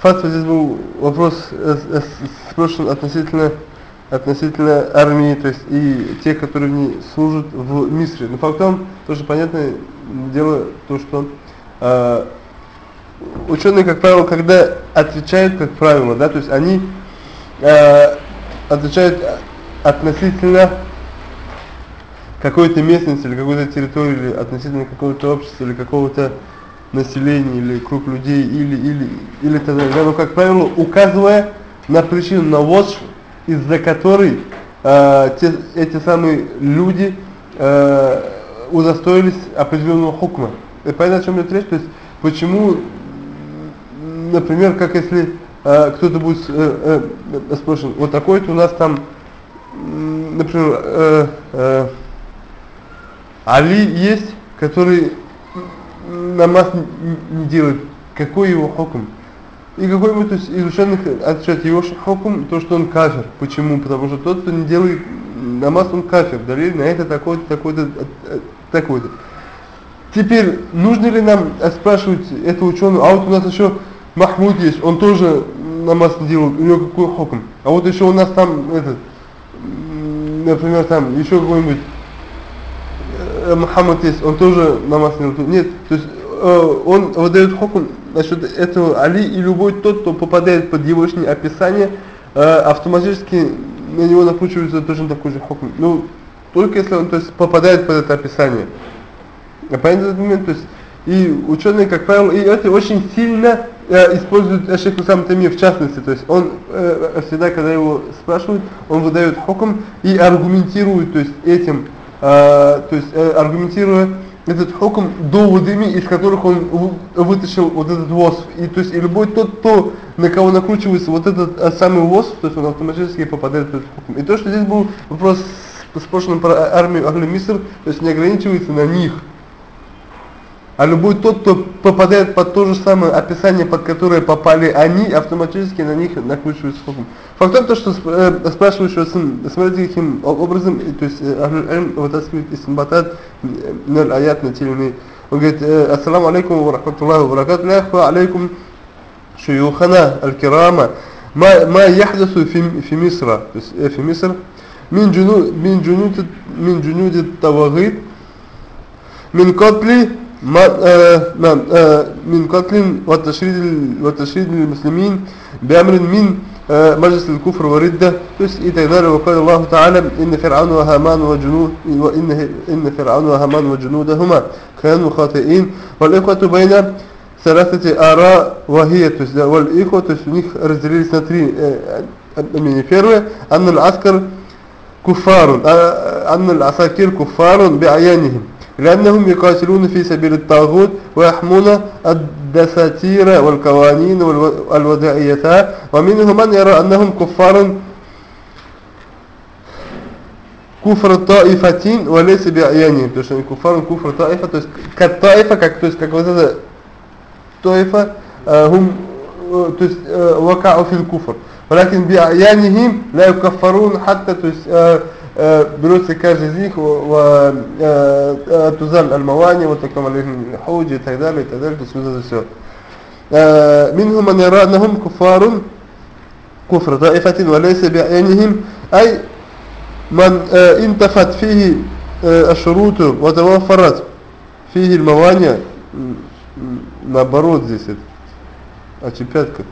фатва здесь был вопрос э, э, спрошен относительно относительно армии, то есть и тех, которые не служат в Мисре. Но фактом тоже понятное дело то, что э, ученые, как правило, когда отвечают, как правило, да, то есть они э, отвечают относительно какой-то местности или какой-то территории, или относительно какого-то общества, или какого-то населения, или круг людей, или, или, или так далее. Но, как правило, указывая на причину, на вот из-за которой э, те, эти самые люди э, удостоились определенного хукма. И понятно, о чем идет речь? То есть, почему, например, как если э, кто-то будет э, э, спрашивать, вот такой-то у нас там, например, э, э, Али есть, который намаз не делает. Какой его хукм? И какой-нибудь из ученых отвечает его хукм, то, что он кафир. Почему? Потому что тот, кто не делает намаз, он кафир. Далее на это такой-то, такой-то, такой-то. Теперь, нужно ли нам спрашивать этого ученого, а вот у нас еще Махмуд есть, он тоже намаз не делает, у него какой хукм? А вот еще у нас там, этот, например, там еще какой-нибудь Мухаммад есть, он тоже намаз не делает. Нет, то есть э, он выдает хукм насчет этого Али и любой тот, кто попадает под его описание, э, автоматически на него накручивается точно такой же хукм. Ну, только если он то есть, попадает под это описание. А понятно этот момент, то есть и ученые, как правило, и это очень сильно э, используют Шейх сам Тами в частности, то есть он э, всегда, когда его спрашивают, он выдает хукм и аргументирует, то есть этим Э, то есть э, аргументируя этот хукм доводами, из которых он вытащил вот этот восф. И то есть и любой тот, кто на кого накручивается вот этот а, самый восф, то есть он автоматически попадает в этот хукм. И то, что здесь был вопрос спрашиваем про армию Ахли Миср, то есть не ограничивается на них, а любой тот, кто попадает под то же самое описание, под которое попали они, автоматически на них накручивается хукм. Факт в том, что э, спрашивающего сын, смотрите, каким образом, э, то есть э, Ахлюль вытаскивает из Симбатат э, ноль аят на тельный. Он говорит, ассаламу алейкум ва рахматуллаху ва ракатуллаху ва алейкум шиюхана аль-кирама ма яхдасу фи Мисра, то есть э, фи Миср, мин джунуд, мин джунуд, мин мин котли, قتل من قتل والتشريد والتشريد للمسلمين بأمر من مجلس الكفر والردة إذا ذلك وقال الله تعالى إن فرعون وهامان وجنود وإن إن فرعون وهامان وجنودهما كانوا خاطئين والإخوة بين ثلاثة آراء وهي والإخوة تسنيخ разделились на три мнения. Первое, أن العسكر كفار أن العساكر كفار بعيانهم لأنهم يقاتلون في سبيل الطاغوت ويحمون الدساتير والقوانين والودائية ومنهم من يرى أنهم كفار كفر الطائفتين وليس بعيانهم то есть они كفار كفر طائفة то есть как طائفة как то есть как вот эта طائفة هم то есть وقعوا في الكفر ولكن بعيانهم لا يكفرون حتى то есть берется каждый из них тузаль аль-мавани, вот таком аль-худжи и так далее, и так далее, то есть вот это все. منهم من يرى أنهم كفار كفر طائفة وليس بعينهم أي من انتفت فيه الشروط وتوفرت فيه الموانع наоборот здесь это а пятка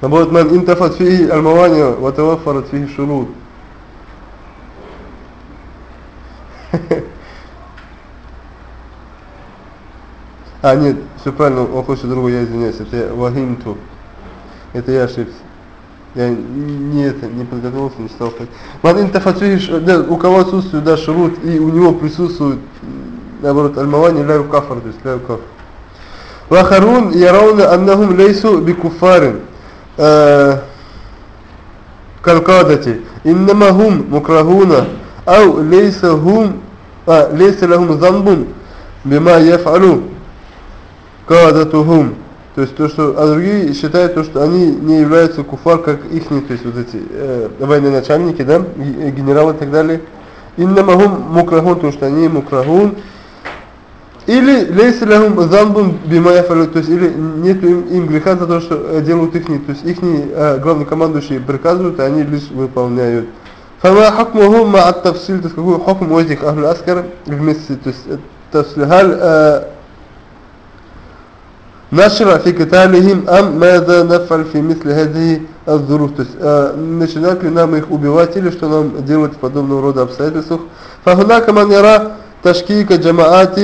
наоборот من انتفت فيه الموانع وتوفرت فيه الشروط А, нет, все правильно, он хочет другого, я извиняюсь, это вагимту. Это я ошибся. Я не это, не подготовился, не стал так. Мадин тафатвиш, да, у кого отсутствует, да, шрут, и у него присутствует, наоборот, альмавани, ляю кафар, то есть ляю кафар. Вахарун ярауна аннахум лейсу бикуфарин. Э, Калкадати. Иннамахум мукрахуна. Ау лейса хум лейс лахум занбун бима яфалу кадатухум. То есть то, что, а другие считают то, что они не являются куфар, как их, то есть вот эти э, начальники, да, э, генералы и так далее. Иннамахум мукрахун, то, что они мукрахун. Или лейс лахум занбун бима яфалу, то есть или нет им, им греха за то, что э, делают их, то есть их э, главнокомандующие приказывают, а они лишь выполняют. فما حكمهم مع التفصيل то есть какой حكم у этих أهل الأسكر вместе то есть التفصيل هل آه نشرع في قتالهم أم ماذا نفعل في مثل هذه الظروف то есть آه начинать ли нам их убивать или что нам делать в подобного рода обстоятельствах فهناك من يرى تشكيك جماعات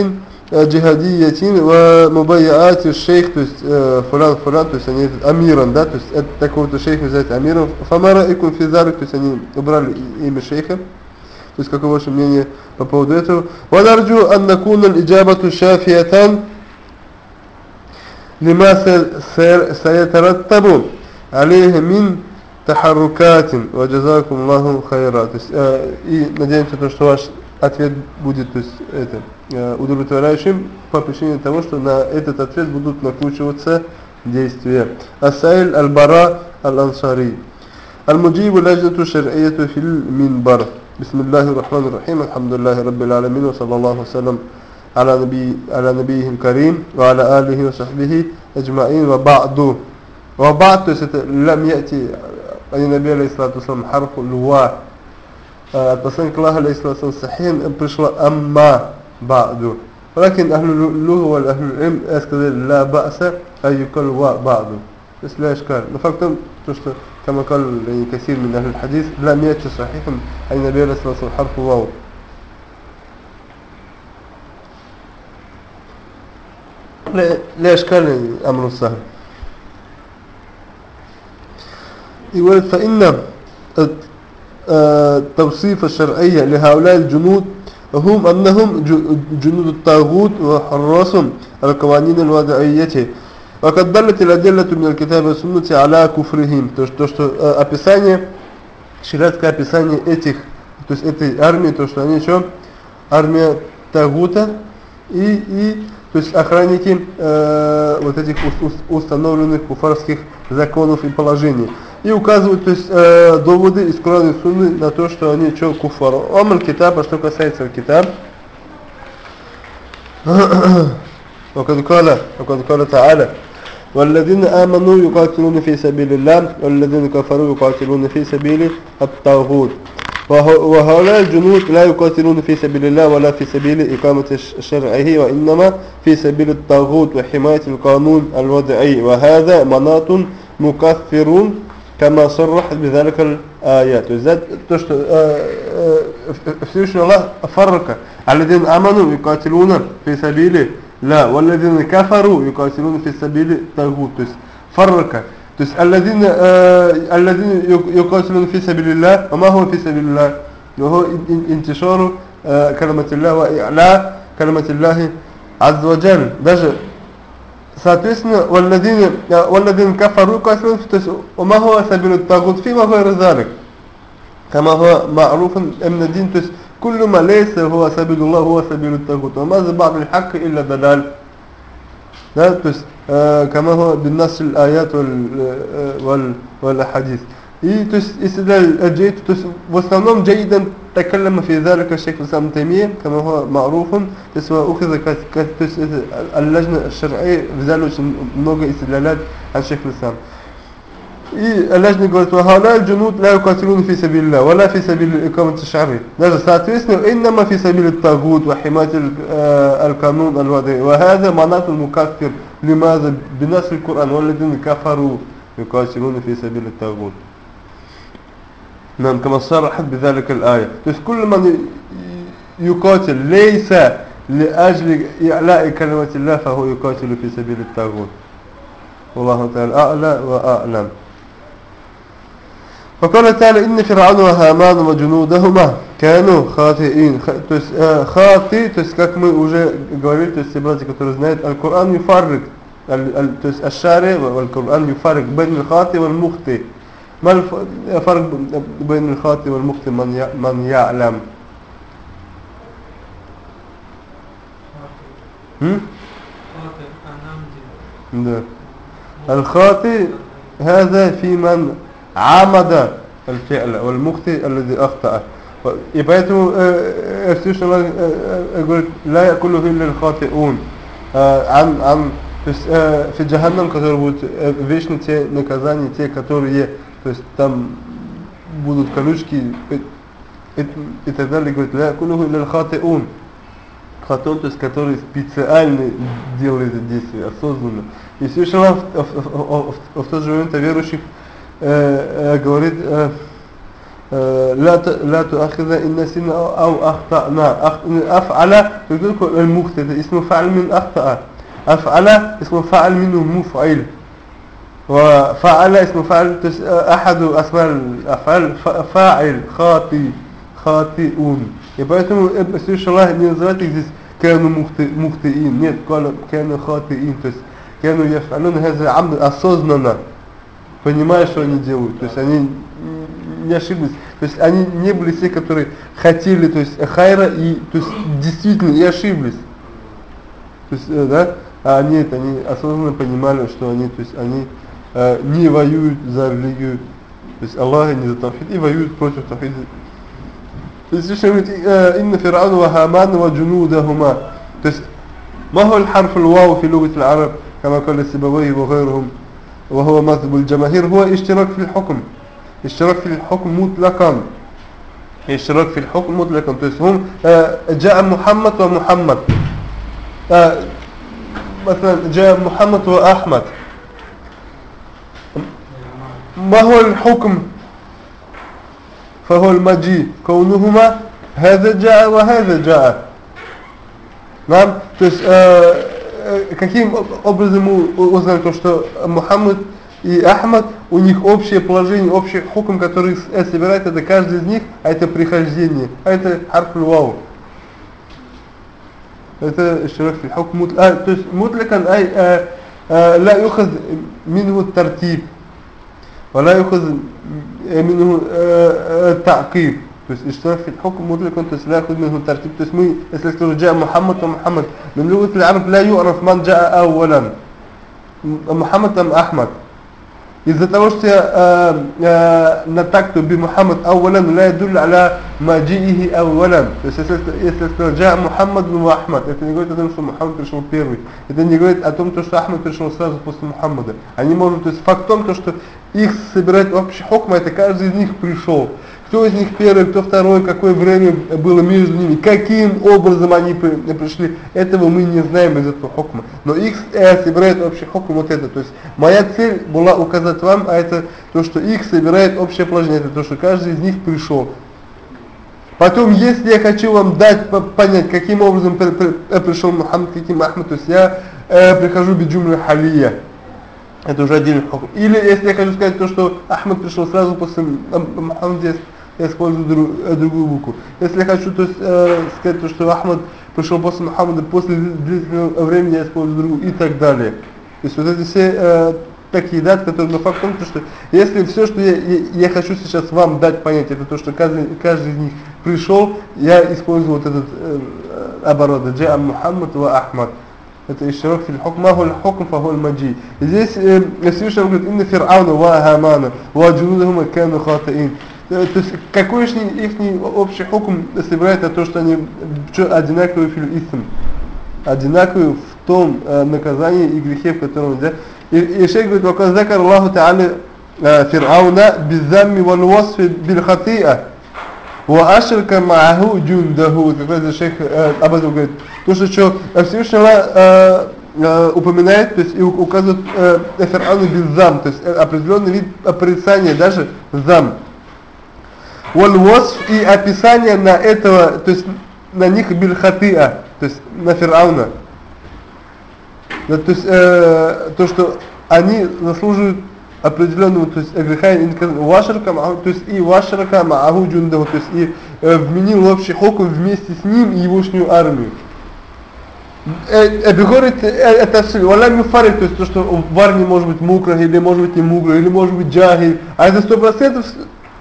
جهادية ومبايعات الشيخ то есть э, фулан фулан то есть они амиран да то есть это такого-то шейха взять амиром фама раикум фи залик то есть они убрали имя шейха то есть какое ваше мнение по поводу этого ونرجو أن نكون الإجابة شافية لما سيترتب عليه من تحركات وجزاكم الله خيرا то есть э, и надеемся то что ваш ответ будет то есть, это, э, удовлетворяющим по причине того, что на этот ответ будут накручиваться действия. Асайль аль-Бара аль-Ансари. المجيب لجنة الشرعية في المنبر بسم الله الرحمن الرحيم الحمد لله رب العالمين وصلى الله وسلم على نبي على نبيه الكريم وعلى آله وصحبه أجمعين وبعد وبعد لم يأتي أي نبي عليه الصلاة والسلام حرف الواء от посланника Аллаха, алейхиссалату сахим, пришло амма ба'ду. ولكن أهل اللغة والأهل العلم сказали لا بأس أن يقال وا بعض بس لا إشكال فقط تشت كما قال كثير من أهل الحديث لم يأتي صحيح أن النبي عليه الصلاة والسلام حرف واو لا, لا إشكال أمر سهل يقول فإن التوصيف الشرعية لهؤلاء الجنود هم أنهم جنود الطاغوت وحراسهم القوانين الوضعية وقد دلت الأدلة من الكتاب والسنة على كفرهم то что описание шариатское описание этих то есть этой армии то что они что армия Тагута и, и то есть охранники э, вот этих установленных куфарских законов и положений и указывают то есть, э, доводы из Корана и Сунны на то, что они что куфар. Омаль китаб, а что касается китаб, وقد قال وقد قال تعالى والذين آمنوا يقاتلون في سبيل الله والذين كفروا يقاتلون في سبيل الطاغوت وهؤلاء الجنود لا يقاتلون في سبيل الله ولا في سبيل إقامة شرعه وإنما في سبيل الطاغوت وحماية القانون الوضعي وهذا مناط مكفرون كما صرح بذلك الآيات وذات то что Всевышний Аллах فرق الذين آمنوا يقاتلون في سبيل لا والذين كفروا يقاتلون في سبيل الطاغوت то есть فرق то есть الذين الذين يقاتلون في سبيل الله وما هو في سبيل الله وهو انتشار كلمة الله وإعلاء كلمة الله عز وجل даже Соответственно, والذين والذين كفروا كافرون وما هو سبيل الطاغوت فيما غير ذلك كما هو معروف من الدين تس كل ما ليس هو سبيل الله هو سبيل الطاغوت وماذا بعد الحق إلا دلال لا تس آه كما هو بالنص الآيات وال وال والأحاديث И то есть истидлаль الجيد то есть в основном جيدا تكلم في ذلك الشيخ الإسلام تيمية كما هو معروف то есть أخذ то есть اللجنة الشرعية взяли очень много истидлалят عن شيخ الإسلام И اللجنة говорит وهؤلاء الجنود لا يقاتلون في سبيل الله ولا في سبيل إقامة الشعر даже соответственно إنما في سبيل الطاغوت وحماية القانون الوضعي وهذا مناط المكفر لماذا بنص القرآن والذين كفروا يقاتلون في سبيل الطاغوت نعم كما صرحت بذلك الآية بس كل من يقاتل ليس لأجل إعلاء كلمة الله فهو يقاتل في سبيل الطاغوت والله تعالى أعلى وأعلم وقال تعالى إن فرعون وهامان وجنودهما كانوا خاطئين خاطئ то есть как мы уже говорили то есть братья которые знают القرآن يفرق то есть الشارع والقرآن يفرق بين الخاطئ والمخطئ ما الفرق بين الخاطئ والمخطئ من من يعلم ده الخاطئ هذا في من عمد الفعل والمخطئ الذي أخطأ И поэтому э, э, Всевышний Аллах э, э, говорит, لا يأكله إلا الخاطئون. Э, ан, ан, то есть э, в джаханнам, который будет э, вечно те наказания, те, которые, то есть там будут колючки и, и, и так далее, говорит, لا يأكله إلا الخاطئون. Хатон, то есть который специально делает это действие, осознанно. И Всевышний Аллах в, в, в, в, в тот же момент о верующих э, э, говорит, э, لا لا تؤاخذنا إن نسينا أو أخطأنا أفعل تقول المخطئ اسمه فعل من أخطأ أفعل اسمه فعل منه مفعل وفعل اسمه فعل أحد أسماء الأفعال فاعل خاطئ خاطئون и поэтому Всевышний Аллах не называет их здесь كانوا مخطئين нет كانوا خاطئين то есть كانوا يفعلون هذا عمد осознанно понимая что они делают то есть они не ошиблись. То есть они не были те, которые хотели, то есть хайра и то есть действительно и ошиблись. То есть, э, да, а они это, они осознанно понимали, что они, то есть они э, не воюют за религию, то есть Аллаха не за тавхид, и воюют против тавхида. То есть Всевышний говорит, «Инна фирауна ва хамана ва джунудахума». То есть, ما هو الحرف الواو في لغة العرب كما قال السبويه وغيرهم وهو مذهب الجماهير هو اشتراك في الحكم اشتراك في الحكم مطلقا اشتراك في الحكم مطلقا то есть هم جاء محمد ومحمد مثلا جاء محمد وأحمد ما هو الحكم فهو المجيء كونهما هذا جاء وهذا جاء نعم то есть каким образом мы узнаем то что Мухаммад и Ахмад, у них общее положение, общий хукм, который собирает это каждый из них, а это прихождение, а это харфуль вау. Это широк фи хукм мутл, а, то есть мутликан ай а, а, لا يؤخذ منه الترتيب ولا يأخذ منه آه، آه، التعقيب. اشتراك في الحكم مطلقا لا يأخذ منه ترتيب تسمية. اسلك جاء محمد ومحمد من لغة العرب لا يعرف من جاء أولا. محمد أم أحمد؟ Из-за того, что э, э, натакту би Мухаммад ауалян ла ядуль аля маджиихи ауалян. То есть если, если сказать джа Мухаммад ва Ахмад, это не говорит о том, что Мухаммад пришел первый. Это не говорит о том, что Ахмад пришел сразу после Мухаммада. Они могут, то есть факт в том, то, что их собирать общий хокма, это каждый из них пришел кто из них первый, кто второй, какое время было между ними, каким образом они пришли, этого мы не знаем из этого хокма. Но их э, собирает общий хокм вот это. То есть моя цель была указать вам, а это то, что их собирает общее положение, это то, что каждый из них пришел. Потом, если я хочу вам дать понять, каким образом э, пришел Мухаммад, каким Ахмад, то есть я э, прихожу биджумля халия. Это уже отдельный хокм. Или если я хочу сказать то, что Ахмад пришел сразу после Мухаммада, я использую друг, э, другую букву. Если я хочу то есть, э, сказать, то, что Ахмад пришел после Мухаммада, после длительного времени я использую другую и так далее. То есть вот эти все э, такие даты, которые, но факт в том, что если все, что я, я, я хочу сейчас вам дать понять, это то, что каждый, каждый из них пришел, я использую вот этот э, оборот, джа Мухаммад ва Ахмад. Это ишрак фил хукм, маху хукм фаху маджи. Здесь э, Всевышний говорит, инна фир'ауна ва хамана, ва джунудахума кану хатаин. Э, то есть какой их, их общий хокум собирает на то, что они одинаковые фильм одинаковые в том э, наказании и грехе, в котором, да. И, и шейх говорит, «Вака закар Аллаху Та'али э, фир'ауна бизамми вал восфи бил хати'а ва ашерка ма'аху джундаху». Как раз шейх э, об этом говорит. То, что, что э, Всевышний Аллах э, упоминает, то есть и указывает э, фир'ауну бизам, то есть определенный вид порицания, даже зам. Валвосф и описание на этого, то есть на них бильхатыа, то есть на Фирауна. Да, то есть э, то, что они заслуживают определенного, то есть греха вашерка, то есть и вашерка мааху джундаху, то есть и э, вменил общий хокум вместе с ним и егошнюю армию. Э, говорит, э, это все, валя мифарик, то есть то, что в армии может быть мукра, или может быть не мукра, или может быть джахи, а это сто процентов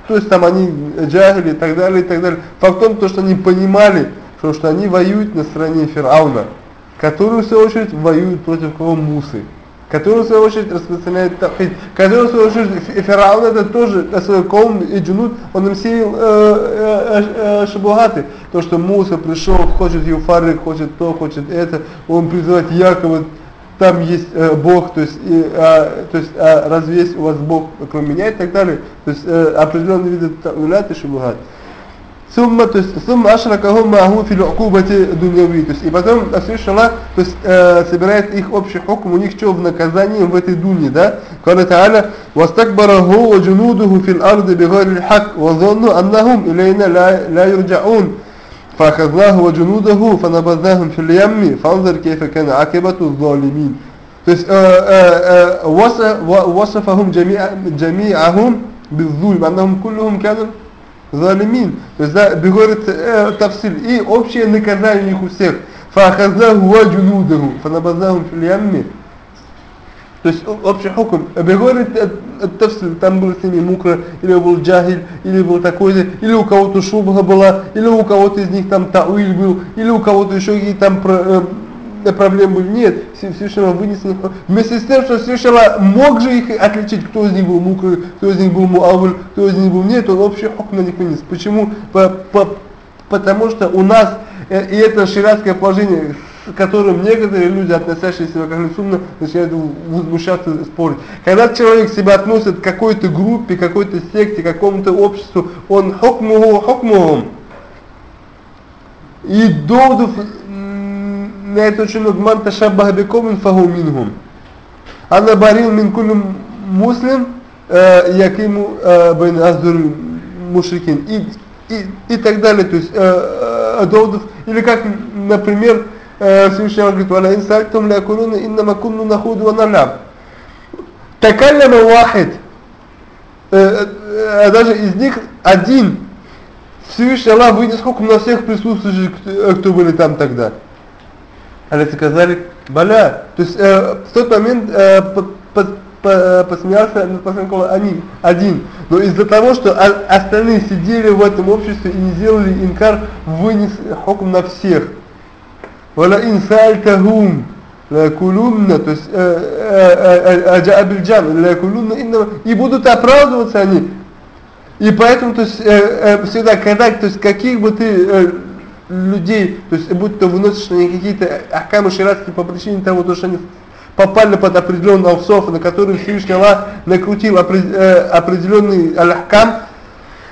то есть там они джахили и так далее, и так далее. Факт в том, то, что они понимали, что, что они воюют на стороне Фирауна, который в свою очередь воюет против кого? Мусы, который в свою очередь распространяет тавхид, который в свою очередь Фираун это тоже свой ком и джунут, он им сеял э, э, э, шабугаты, то что Муса пришел, хочет юфары, хочет то, хочет это, он призывает якобы там есть э, Бог, то есть, и, а, то есть а, разве есть у вас Бог, кроме меня и так далее, то есть э, определенные виды тавилят и шабугат. Сумма, то есть, сумма ашракахум маху фил укубати дуньяви. То есть, и потом Всевышний Аллах, то есть, э, собирает их общий хукм, у них что в наказании в этой дуне, да? Кала Та'аля, «Вастакбараху ва джунудуху фил арды бигайри хак, ва занну аннахум илейна ла юрджаун». فأخذناه وجنوده فنبذناهم في اليم فانظر كيف كان عاقبة الظالمين то есть وصفهم جميع جميعهم بالظلم أنهم كلهم كانوا залимин. То есть, да, говорит э, тавсиль. И общее наказание у них у всех. Фахазнаху ва джунудаху. Фанабазнахум фил То есть общий хукм. Говорит тавсиль, там был с ними мукра, или был джахиль, или был такой-то, или у кого-то шубха была, или у кого-то из них там тауиль был, или у кого-то еще какие-то там э, проблем были. Нет, Всевышний вынес их. Вместе с тем, что Всевышний мог же их отличить, кто из них был мукры, кто из них был муавль, кто из них был нет, он общий хок на них вынес. Почему? По, по, потому что у нас, э, и это ширатское положение, с которым некоторые люди, относящиеся к Ахлисунна, начинают возмущаться, спорить. Когда человек себя относит к какой-то группе, какой-то секте, какому-то обществу, он хокмуху хокмухум. И доводов на это очень много ман ташаббаха бикомин фаху минхум. Анна барил мин муслим э, якиму э, байн аздур мушрикин. И, и, и так далее. То есть э, доводов. Или как, например, Всевышний говорит, «Вала инсальтум ля кулуна иннама кунну нахуду ва наляб». Такалляма вахид. Даже из них один Всевышний Аллах вынес хукм на всех присутствующих, кто были там тогда. Алиса сказали, Баля. То есть э, в тот момент э, по, по, по, посмеялся над посланником они, один. Но из-за того, что остальные сидели в этом обществе и не сделали инкар, вынес хокм на всех. Вала инсальтахум лакулунна, то есть аджабильджан, лакулунна инна, и будут оправдываться они. И поэтому, то есть, э, э, всегда, когда, то есть, каких бы ты э, людей, то есть будь то выносишь на них какие-то ахкамы ширатские по причине того, что они попали под определенный алсоф, на который Всевышний Аллах накрутил э, определенный аль-ахкам,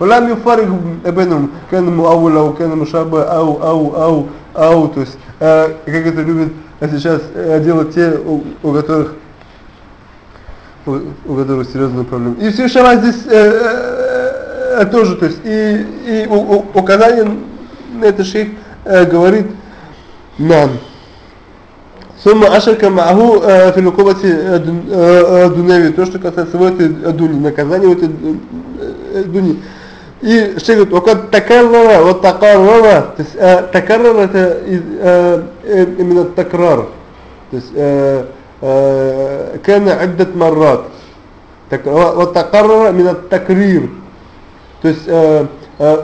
ولم يفرق بينهم كان مؤول أو كان مشابه أو أو أو أو то есть э, как это любят сейчас делать те у, у которых у, у которых серьезные проблемы и все Аллах здесь э, э, тоже то есть и, и у, у, указание это шейх э, говорит нам. Сумма ашарка маху э, филукубати э, дуневи, то, что касается в этой дуни, наказание в этой дуни. И шейх говорит, окад такаррара, вот такаррара, то есть такаррара это именно такрар, то есть كان عدة مرات وتقرر من التكرير то есть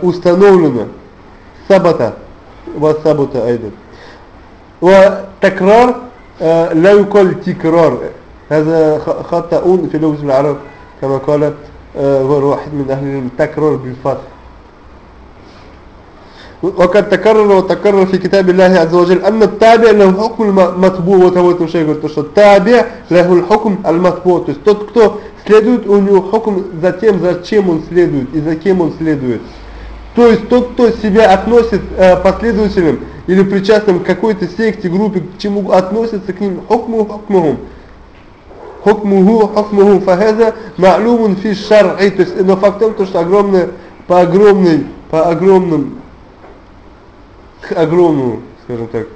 установлено ثبت وثبت أيضا وتكرار لا يقال تكرار هذا خطأ في لغة العرب كما قال هو واحد من أهل العلم تكرار بالفتح وقد تكرر وتكرر في كتاب الله عز وجل أن التابع له الحكم المطبوع وتوت شيء говорит, что التابع له الحكم المطبوع то есть тот кто следует у него хукм за тем зачем он следует и за кем он следует То есть тот, кто себя относит э, последователям или причастным к какой-то секте, группе, к чему относится к ним хукму хукмухум. Хукмуху хукмуху фахаза ма'лумун фи шар'и. То есть, но факт в том, что огромное, по огромной, по огромным, к огромному, скажем так,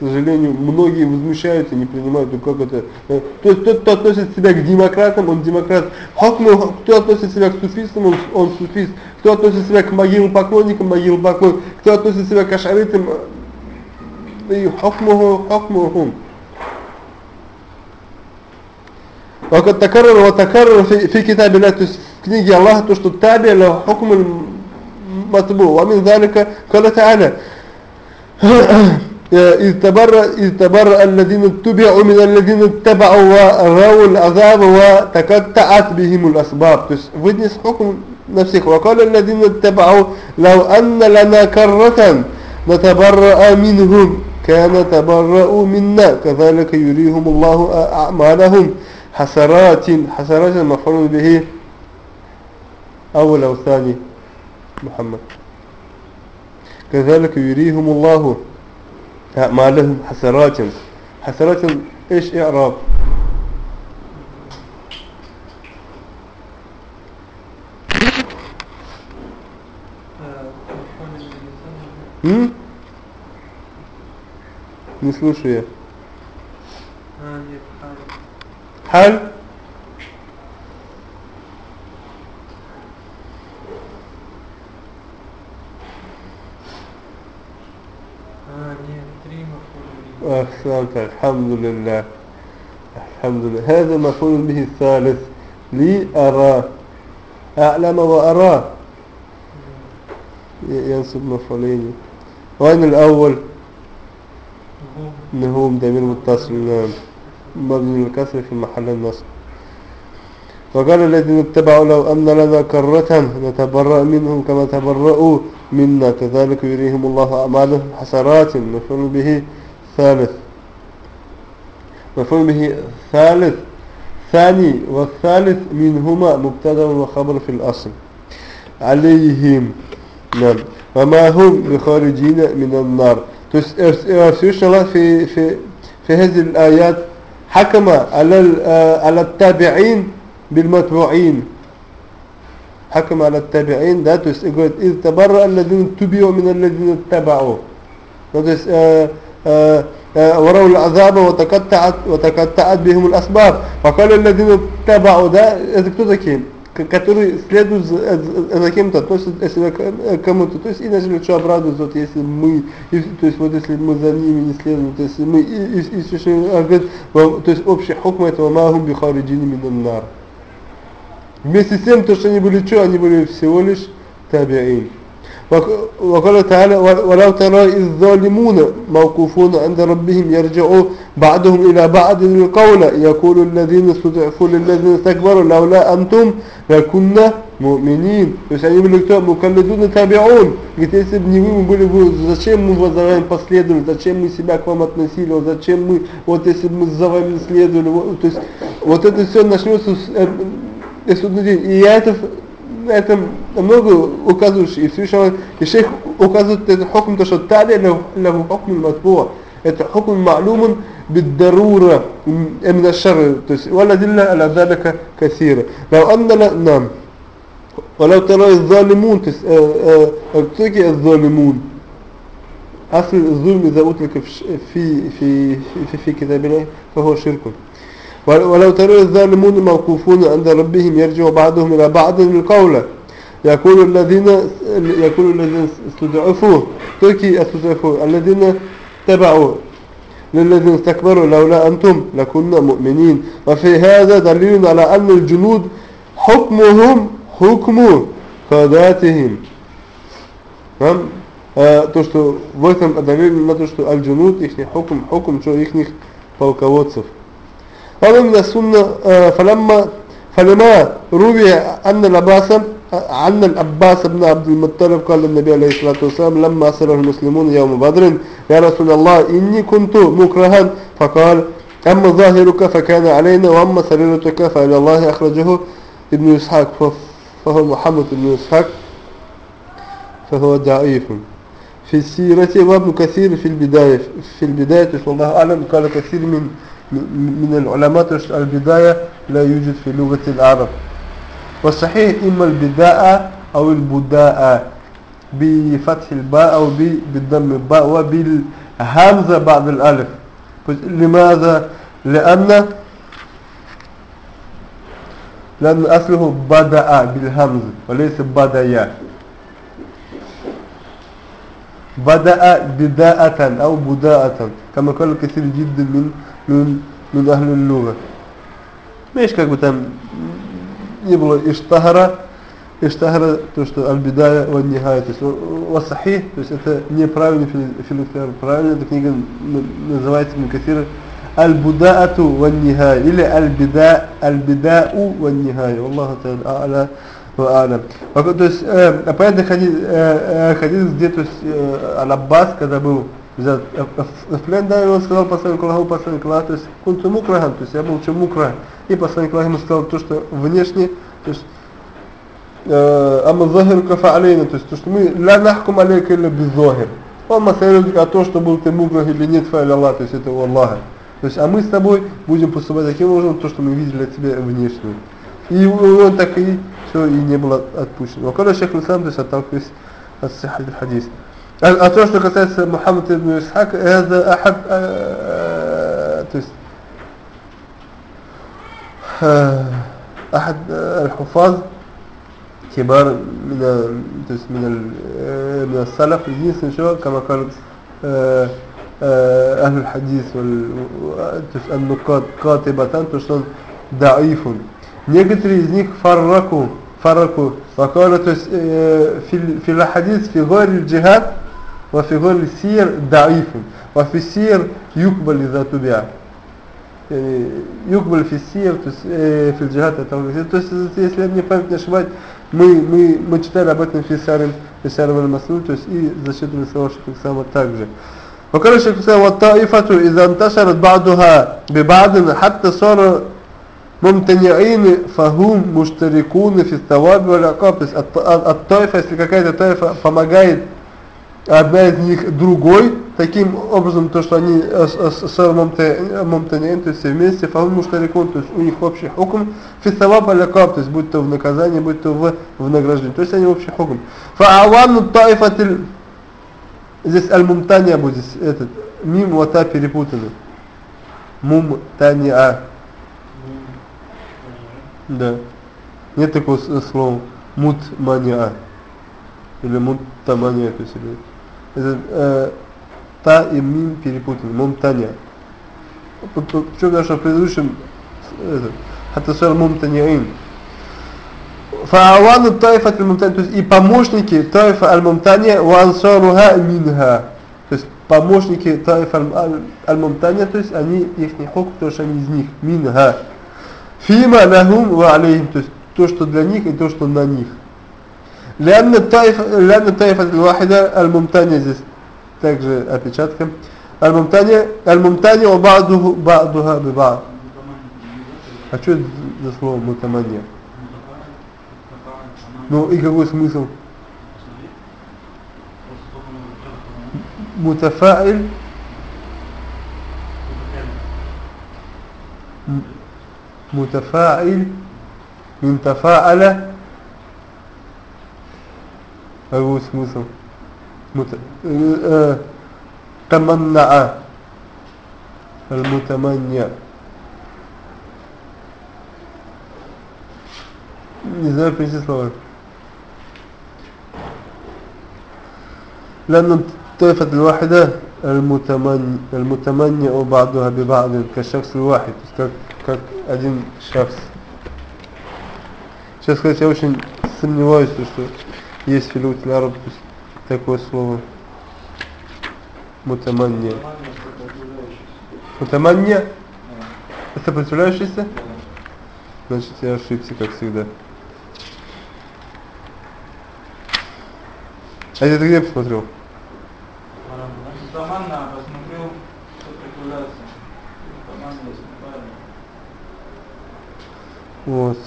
сожалению, многие возмущаются, не принимают, ну как это, э, то есть тот, кто относит себя к демократам, он демократ, хокму, кто относит себя к суфистам, он, он суфист, кто относит себя к могилопоклонникам, могилопоклонник, кто относит себя к ашаритам, и хокмуху, хокмухум. وقد تكرر وتكرر في, في كتاب الله كنيجي الله تشتو التابع له حكم المطبوع. ومن ذلك قال تعالى إذ تبرأ, إذ تبرأ الذين اتبعوا من الذين اتبعوا ورأوا العذاب وتقطعت بهم الأسباب. فدنس حكم نفسك. وقال الذين اتبعوا لو أن لنا كرة نتبرأ منهم كان تبرأوا منا. كذلك يريهم الله أعمالهم. حسرات حسرات مفعول به أول أو ثاني محمد كذلك يريهم الله أعمالهم حسرات حسرات إيش إعراب М? Не слушаю я. هل أحسنت الحمد لله. الحمد لله. هذا مفعول به الثالث. لي أرى أعلم وأرى. ينصب مفعولين. وين الأول؟ نهوم. دائما متصل. نعم. مبني الكسر في محل النصب وقال الذين اتبعوا لو أن لنا كرة نتبرأ منهم كما تبرأوا منا كذلك يريهم الله أعمالهم حسرات مفعول به ثالث مفعول به ثالث ثاني والثالث منهما مبتدا وخبر في الأصل عليهم نعم وما هم بخارجين من النار То есть э, э, Всевышний Аллах في, في, في هذه الآيات حكم على آه، على التابعين بالمتبوعين. حكم على التابعين that is إذ تبرأ الذين تبعوا من الذين اتبعوا. that is آه، آه، وروا العذاب وتقطعت وتقطعت بهم الأسباب. فقال الذين اتبعوا ده إذ good К- которые следуют за, за- кем-то, относятся себя к э, кому-то, то есть и начали что обрадуются, вот если мы, и, то есть вот если мы за ними не следуем, то есть мы, и, и, и, «Ва- то есть общий хукм этого махум бихариджини минаннар. Вместе с тем, то, что они были что, они были всего лишь табиин. وق- وقال تعالى ولو ترى إذ الظالمون موقوفون عند ربهم يرجع بعضهم إلى بعض القول يقول الذين استضعفوا للذين استكبروا لولا أنتم لكنا مؤمنين то есть они были кто? Мукаллидуны табиун говорит, если бы не вы, мы были бы, зачем мы вас за вами последовали, зачем мы себя к вам относили, вот зачем мы, вот если бы мы за вами следовали, вот, то есть вот это все начнется с, э, э, судный день. И я это на этом много указываешь, и Всевышний и шейх указывает это хукм, то что таби له хукм المطبوع это хукм معلوم بالضرورة من الشر то есть والأدلة على ذلك كثيرة لو أن لا- نعم ولو ترى الظالمون تس... آه، آه، кто такие الظالمون أصل الظلم إذا أطلق في ش- في في في, في كتاب الله فهو شرك ولو ترى الظالمون موقوفون عند ربهم يرجع بعضهم إلى بعض القول يقول الذين يقول الذين استضعفوا تركي استضعفوا الذين تبعوا للذين استكبروا لولا أنتم لكنا مؤمنين وفي هذا دليل على أن الجنود حكمهم حكم قاداتهم Нам, э, то, что в этом далиле на то, что аль-джунут, их хукм, хукм, что их полководцев. هذا من السنة آه، فلما فلما روي أن العباس عن العباس بن عبد المطلب قال للنبي عليه الصلاة والسلام لما أسره المسلمون يوم بدر يا رسول الله إني كنت مكرها. فقال أما ظاهرك فكان علينا وأما سريرتك فإلى الله أخرجه. ابن إسحاق فهو محمد بن إسحاق فهو ضعيف. في السيرة وابن كثير في البداية في البداية والله أعلم قال كثير من من العلماء البداية لا يوجد في لغة العرب. والصحيح إما البداءة أو البداءة بفتح الباء أو بالضم الباء وبال همزة بعد الألف. لماذا؟ لأن لأن أصله بدأ بالهمز وليس بدأ. بدأ بداءة أو بداءة. كما قال كثير جدا من мин ахлюль Видишь, как бы там не было иштахара, иштахара то, что аль-бидая ва нихая, то есть васахи, то есть это неправильный филиктар, правильно эта книга называется Микасира Аль-Будаату ва нихая, или Аль-Бидау ва нихая, Аллаху та'аля а'ля. То есть, э, а понятно, хадис, э, э, хадис, где, то есть, э, Аль-Аббас, когда был взят в и он сказал посланнику Аллаху, посланнику Аллаху, то есть, кунту мукрахан, то есть, я был чем мукра. И посланник Аллаху ему сказал то, что внешне, то есть, Ама захир кафа алейна, то есть, то, что мы ля нахкум алейка или беззохир. Он масайрит, а то, что был ты мукрах или нет, фа Аллах, то есть, это у Аллаха. То есть, а мы с тобой будем поступать таким образом, то, что мы видели от тебя внешне. И он так и все, и не было отпущено. Вакаля шейх Лисам, то есть отталкиваясь от сихат хадис. А, а то, что касается Мухаммада ибн Исхак, это ахад, то есть أحد الحفاظ كبار من то есть من من السلف единственный человек كما قال أهل الحديث وال النقاد قاتبة то что он ضعيف Некоторые из них фарраку, фарраку, факала, то есть э, фил хадис фи гори джихад, ва фи гори сир даифун, ва фи сир юкбали за тубиа. Юкбаль фи сир, то есть э, фи джихад, это то есть если я мне память не ошибать, мы, мы, мы читали об этом фисарим, фисарим аль-масну, то есть и зачитывали слова Шахтуксама также. وقال الشيخ الإسلام والطائفة إذا انتشرت بعضها ببعض حتى صار мумтаниин фахум муштарикуны фи таваби валякаб. То есть от, от, от тайфа, если какая-то тайфа помогает одна из них другой, таким образом, то, что они с мумтаниин, то есть все вместе, муштарикун, то есть у них общий хукм, фи таваб валякаб, то есть будь то в наказании, будь то в, в награждении. То есть они общий хукм. Фаавану тайфатиль, здесь аль-мумтания будет, этот, мим вата перепутаны. Мумтания. Да. Нет такого слова мутмания. Или мутамания, то есть или, это, э, та и мим перепутаны, мумтания. Причем даже в предыдущем это, хатасар мумтаниаин. Фаавану тайфа аль-мумтания, то есть и помощники тайфа аль-мумтания ва ансаруха минха. То есть помощники тайфа аль-мумтания, то есть они, их не хук, потому что они из них, минха. Фима лахум ва алейхим, то есть то, что для них и то, что на них. لأن الطائفة لأن الطائفة الواحدة الممتنع здесь также опечатка الممتنع الممتنع وبعضه بعضها ببعض а что это за слово мутамания ну и какой смысл мутафаиль متفاعل من تفاعل هو смысл مت... آه... تمنع المتمنع не знаю принести слова لأن الطائفة الواحدة المتمني المتمنع بعضها ببعض كالشخص الواحد как, как один шахс. Сейчас, кстати, я очень сомневаюсь, что есть араб, то есть такое слово. Мутаманния. Мутаманния? Сопротивляющийся? Значит, я ошибся, как всегда. А это где посмотрел? Таманна посмотрел, сопротивляться. Таманна, правильно. Вот.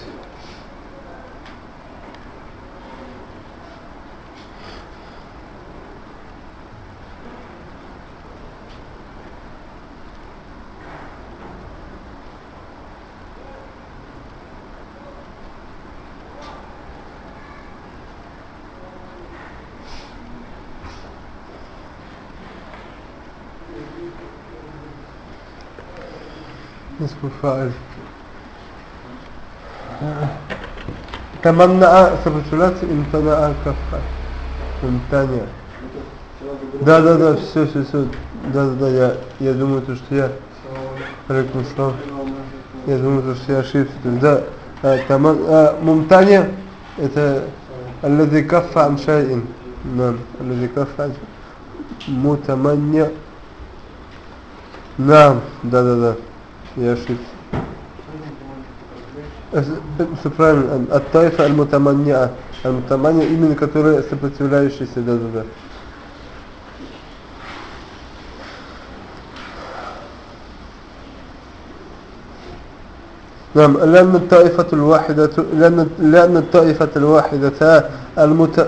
اسم فاعل تمنع сопротивляться имтана кафа. Имтания. Да, да, да, все, все, все. Да, да, да, я, я думаю, то, что я, алейкум ассалам. я думаю, то, что я ошибся. То есть, Да, а, таман, а, мумтания, это الذي كف عن شيء نعم الذي كف عن متمنع نعم да да да я ошибся все правильно от-тайфа аль-мутаманниа аль-мутаманниа именно которые сопротивляющиеся да да да نعم لأن الطائفة الواحدة لأن لأن الطائفة الواحدة المت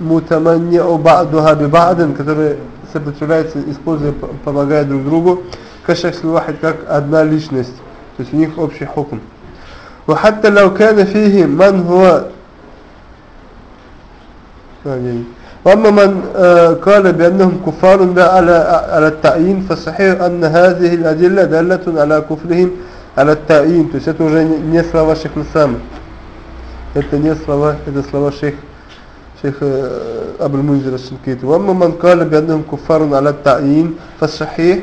المتمنع بعضها ببعض которые сопротивляются, используя, помогая друг другу, كشخص الواحد как одна личность, то есть у них общий хукм. وحتى لو كان فيه من هو وأما من قال بأنهم كفار لا على على التعيين فصحيح أن هذه الأدلة دالة على كفرهم على التعيين то есть это уже не слова шейх Насама это не слова это слова шейх شيخ أبو المنذر الشنكيتي وأما من قال بأنهم كفار على التعيين فالصحيح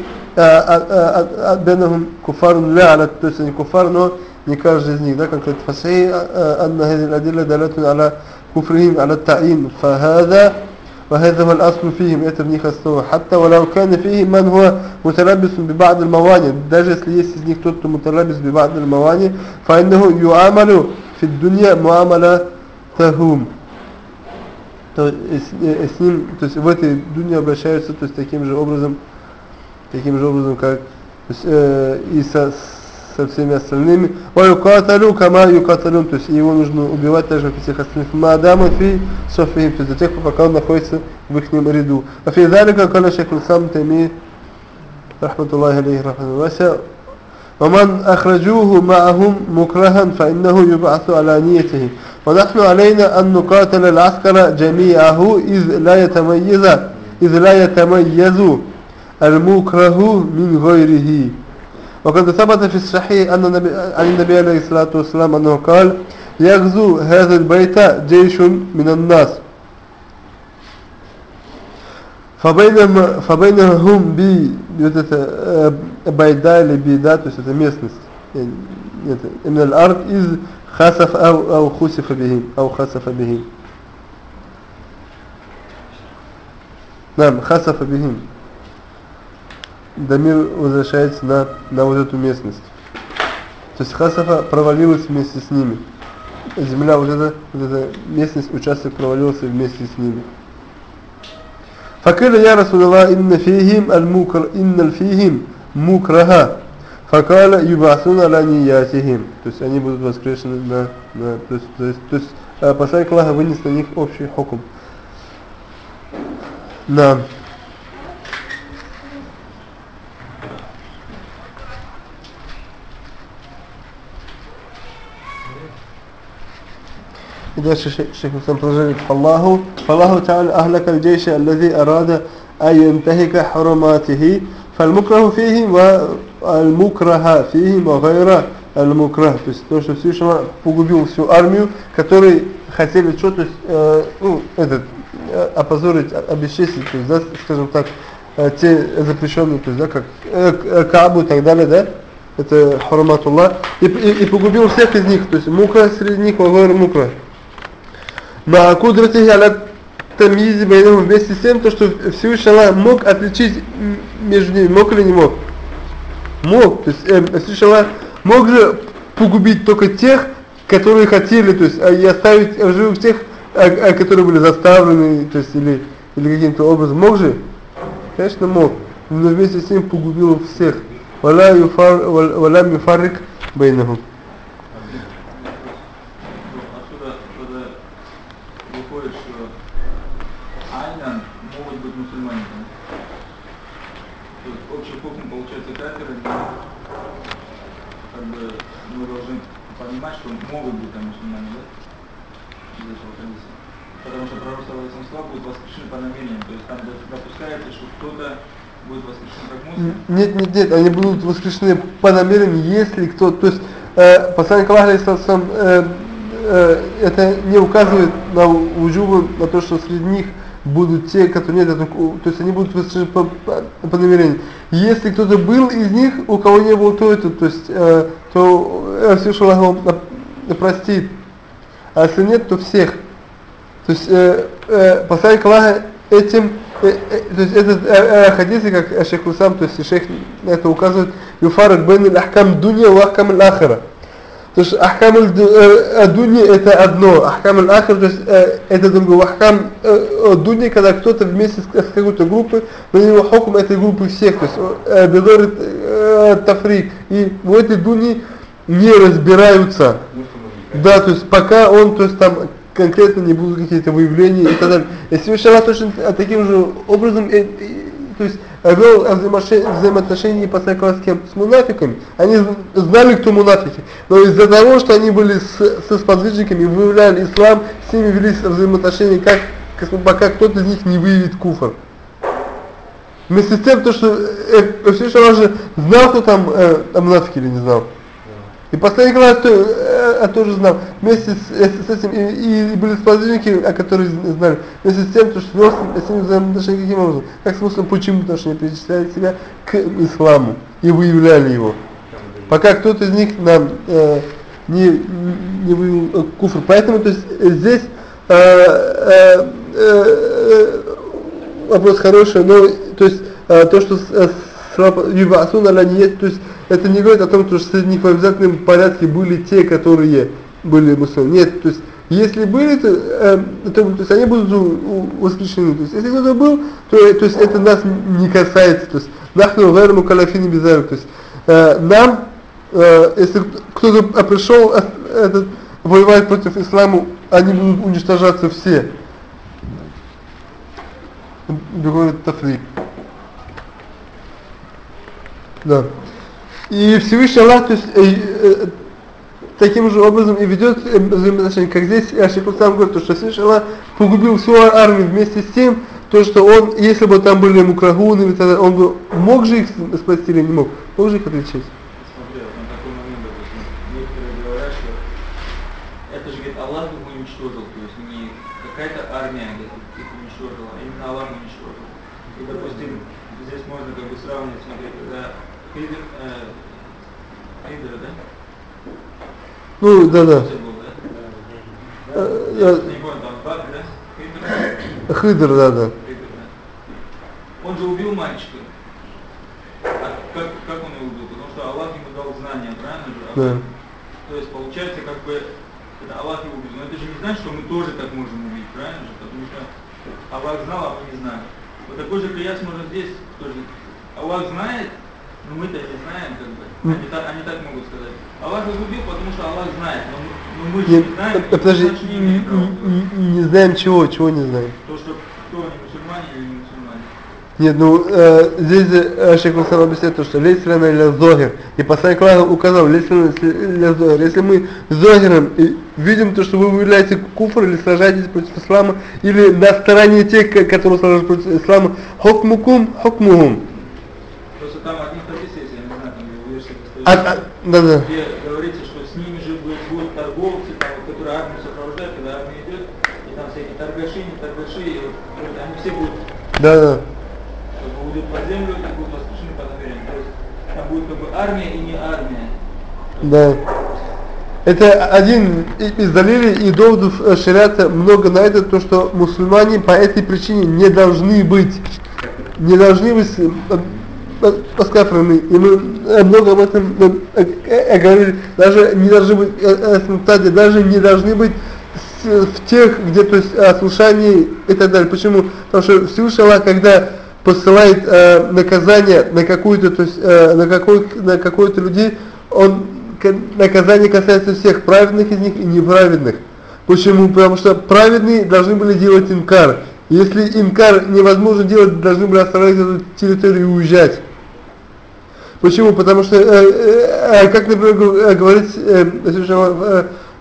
بأنهم كفار لا على то есть они كفار но не каждый из них да конкретно فالصحيح أن هذه الأدلة دالة على كفرهم على التعيين فهذا وهذا هو الأصل فيهم это в них основа حتى ولو كان فيه من هو متلبس ببعض الموانع даже если есть из них тот кто متلبس ببعض الموانع فإنه يعامل في الدنيا معاملة تهم то с, с ним, то есть в этой дуне обращаются то есть таким же образом, таким же образом, как то есть, э, и со, со всеми остальными. وَيُقَاتَلُوا كَمَا يُقَاتَلُونَ То есть его нужно убивать так же, как и всех остальных. مَادَامًا فِي صَفِّهِمْ То есть до тех пор, пока он находится в их ряду. وفي ذلك قال شيخ الإسلام تيمية رحمة الله عليه رحمة الله واسع ومن أخرجوه معهم مكرها فإنه يبعث على نيته ونحن علينا أن نقاتل العسكر جميعه إذ لا يتميز إذ لا يتميز المكره من غيره وقد ثبت في الصحيح أن النبي عن النبي عليه الصلاة والسلام أنه قال يغزو هذا البيت جيش من الناس فبينهم فبينهم بي بيدا لبيدا то есть это местность это именно الأرض из خسف أو أو خسف بهم أو خسف بهم نعم خسف بهم Дамир возвращается на, на вот эту местность. То есть Хасафа провалилась вместе с ними. Земля, вот эта, вот эта местность, участок провалился вместе с ними. فقيل يا رسول الله إن فيهم المكر إن الفيهم مكرها فقال يبعثون على نياتهم то есть они будут воскрешены на, на то есть, то есть, то есть посланник Аллаха вынес на них общий хукм на И дальше шейх Муслим продолжает. Фаллаху, Фаллаху Та'аля ахлака аль-джейша, аллази арада ай янтахика хуруматихи, фалмукраху фихим ва аль-мукраха фихим ва гайра аль-мукрах. То есть то, что Всевышний погубил всю армию, которые хотели что, то есть, э, ну, этот, опозорить, обесчестить, то есть, да, скажем так, те запрещенные, то есть, да, как э, Каабу и так далее, да, это Хурматуллах, и, и, и погубил всех из них, то есть мукра среди них, вагойр мукра. Ма кудрати аля тамизи бейнахум вместе с тем, то, что Всевышний Аллах мог отличить между ними, мог или не мог? Мог, то есть э, Всевышний Аллах мог же погубить только тех, которые хотели, то есть а, и оставить в живых тех, а, а, которые были заставлены, то есть или, или каким-то образом. Мог же? Конечно, мог. Но вместе с ним погубил всех. Валя юфар, валя мифарик бейнахум. Нет, нет, нет, они будут воскрешены по намерению, если кто, то есть э, посланник Аллаха, э, э, это не указывает на уджубу, на то, что среди них будут те, которые нет, это, то есть они будут воскрешены по, по, по намерению. Если кто-то был из них, у кого не было, то это, то есть, э, то э, Всевышний Аллах простит. А если нет, то всех. То есть э, э, посланник Аллаха этим, то есть этот э, э, хадисы, как шейх Усам, то есть шейх на это указывает, юфарак бен ахкам дуня ва ахкам ахара. То есть ахкам дуня это одно, ахкам ахар, то есть э, это другое. Ахкам э, дуня, когда кто-то вместе с, какой-то группой, на него хокум этой группы всех, то есть э, бедор э, тафрик. И в этой дуне не разбираются. Да, то есть пока он, то есть там конкретно не будут какие-то выявления и так далее. Если Всевышний точно таким же образом, э, э, то есть вел взаимоотношения непосредственно с кем? С мунафиками. Они знали, кто мунафики. Но из-за того, что они были с, со сподвижниками, выявляли ислам, с ними велись взаимоотношения, как, пока кто-то из них не выявит куфр. Вместе с тем, то, что э, Всевышний же знал, кто там э, мунафики или не знал. И последний раз то, э, тоже знал, вместе с, э, с этим, и, и были сподвижники, о которых знали, вместе с тем, то, что вел с ними взаимоотношения каким образом, как смыслом, почему, потому что они причисляли себя к исламу и выявляли его. Пока кто-то из них нам э, не, не выявил э, куфр. Поэтому, то есть, здесь э, э, э, вопрос хороший, но, то есть, э, то, что с, Юбасун нет, то есть это не говорит о том, что среди них в обязательном порядке были те, которые были мусульмане. Нет, то есть если были, то, э, то, то есть они будут воскрешены. То есть если кто-то был, то, то есть это нас не касается. То есть нахну верму каляфини безару. То есть э, нам, э, если кто-то пришел э, этот, воевать против ислама, они будут уничтожаться все. Говорит Тафрик. Да. И Всевышний Аллах, то есть, э, э, таким же образом и ведет э, взаимоотношения, как здесь Ашикул сам говорит, то, что Всевышний Аллах погубил всю армию вместе с тем, то, что он, если бы там были мукрагуны, он бы мог же их спасти или не мог, мог же их отличить. Какая-то армия их уничтожила, а именно Аллах уничтожил. И, допустим, здесь можно как бы сравнивать, смотри, когда Хидр, э, Хидр, да? Ну, да, да. Э, э? Хидр? Да, да. Он же убил мальчика. А как, как он его убил? Потому что Аллах ему дал знания, правильно же? Да. То есть получается, как бы, это Аллах его убил. Но это же не значит, что мы тоже так можем убить, правильно же? Потому что Аллах знал, а мы не знали. Вот такой же прияс можно здесь тоже. Аллах знает, но мы-то не знаем, как бы. Они, так, они так могут сказать. Аллах их убил, потому что Аллах знает, но, мы- но мы же Нет, не знаем, э, подожди, не не, не знаем чего, чего не знаем. То, что кто они, мусульмане или не мусульмане. Нет, ну э, здесь э, Шейх Мусам объясняет то, что лейсляна или зогер. И посланник Аллаха указал, лейсляна или зогер. Если мы зогером и видим то, что вы выявляете куфр или сражаетесь против ислама, или на стороне тех, ко- которые сражаются против ислама, хокмукум, хокмухум. Просто там один хадис есть, я не знаю, там версия А, а, да, да. где говорится, что с ними же будут, будут торговцы, там, вот, которые армию сопровождают, когда армия идет, и там всякие торгаши, не торгаши, и вот, вот они все будут Да, да. как бы, уйдут под землю и будут воскрешены по намерению. То есть там будет как бы армия и не армия. Да. Это один из далилей и доводов э, шариата много на это, то что мусульмане по этой причине не должны быть, не должны быть э, э, поскафрены. И мы э, много об этом э, э, э, говорили, даже не должны быть, э, э, стадии, даже не должны быть в тех, где то есть э, слушании и так далее. Почему? Потому что Всевышний Аллах, когда посылает э, наказание на какую-то, то есть э, на какой на какой-то людей, он наказание касается всех праведных из них и неправедных. Почему? Потому что праведные должны были делать инкар. Если инкар невозможно делать, должны были оставлять эту территорию и уезжать. Почему? Потому что, э, э, э, как, например, э, говорит э,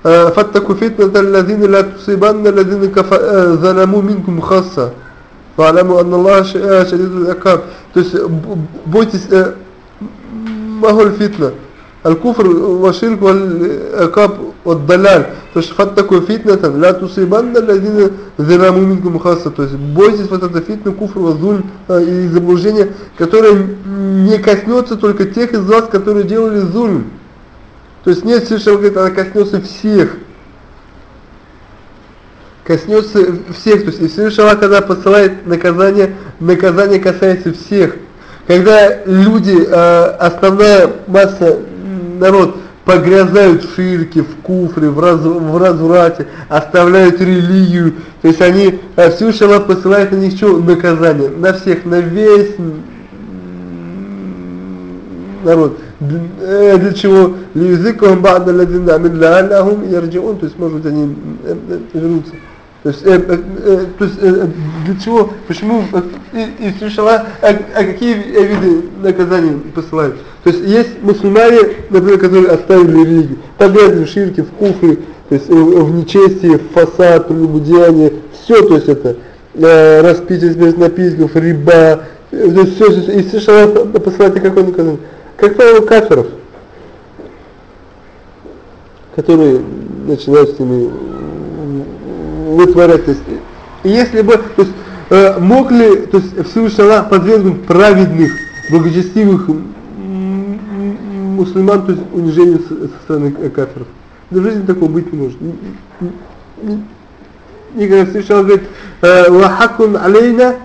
э, «Фаттаку фитната аллазина ла тусибанна э, заламу минкум хасса». Ва'ламу анна Аллаха ша- шадидул акаб. То есть бойтесь э, махоль фитна. Аль-куфр ваширк валь-акаб от-даляль. То есть фат такой фитна там, ля тусибанна лядина зираму минкум хаса. То есть бойтесь вот это фитна, куфр, вазуль и заблуждение, которое не коснется только тех из вас, которые делали зуль. То есть нет совершенно, говорит, она коснется всех. Коснется всех. То есть и Всевышний когда посылает наказание, наказание касается всех. Когда люди, э, основная масса народ погрязают в ширке, в куфре, в, раз, в разврате, оставляют религию. То есть они, э, Всевышний Аллах посылает на них что? Наказание. На всех, на весь народ. Для, для чего? Лизиком бада ладин амин лааллахум ярджиун. То есть, может быть, они э, вернутся. То есть, э, э, э, то есть э, для чего, почему, и, и слышала, а, а какие виды наказаний посылают? То есть есть мусульмане, например, которые оставили религию, погрязли в ширке, в куфре, то есть в нечестии, в фасад, прелюбодеяние, все, то есть это э, распитие без напитков, риба, то есть все, и слышала, посылаете какое наказание? Как правило, каферов, которые начинают с ними вытворять. То есть, если бы, то есть, э, мог ли, то есть Всевышний Аллах подвергнуть праведных, благочестивых мусульман, то есть унижению со, стороны кафиров? В жизни такого быть не может. Никогда Всевышний Аллах говорит, «Вахакун алейна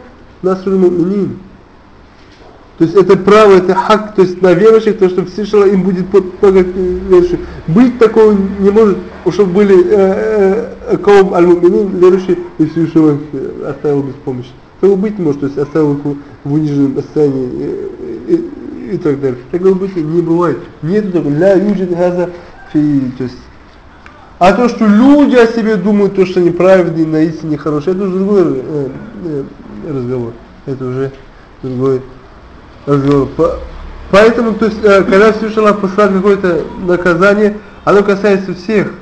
насрул муминин». То есть это право, это хак, то есть на верующих, то что Всевышний им будет помогать верующим. Быть такого не может, чтобы были э, э, каум аль-муминин, верующие, и Всевышний их э, оставил без помощи. Такого быть не может, то есть оставил их в униженном состоянии и, так далее. Такого быть не бывает. Нету такого, ля юджин газа фи, то есть а то, что люди о себе думают, то, что они праведные, на истине хорошие, это уже другой э, э, разговор. Это уже другой Поэтому, то есть, э, когда Всевышний посылает какое-то наказание, оно касается всех.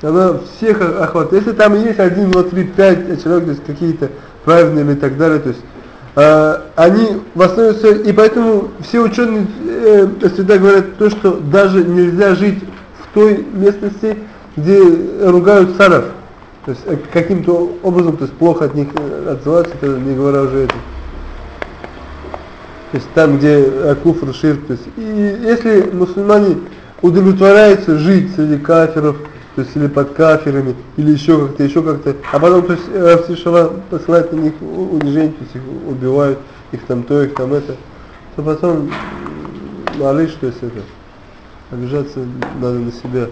Оно всех охватывает. Если там есть один, два, три, пять человек, то есть какие-то праведные или так далее, то есть э, они в основе своей, и поэтому все ученые э, всегда говорят то, что даже нельзя жить в той местности, где ругают царов. То есть э, каким-то образом, то есть плохо от них э, отзываться, не говоря уже это то есть там, где куфр, ширк, то есть, и если мусульмане удовлетворяются жить среди кафиров, то есть или под кафирами, или еще как-то, еще как-то, а потом, то есть, э, Всевышний посылает на них унижение, то есть их убивают, их там то, их там это, то потом, малыш, то есть это, обижаться надо на себя.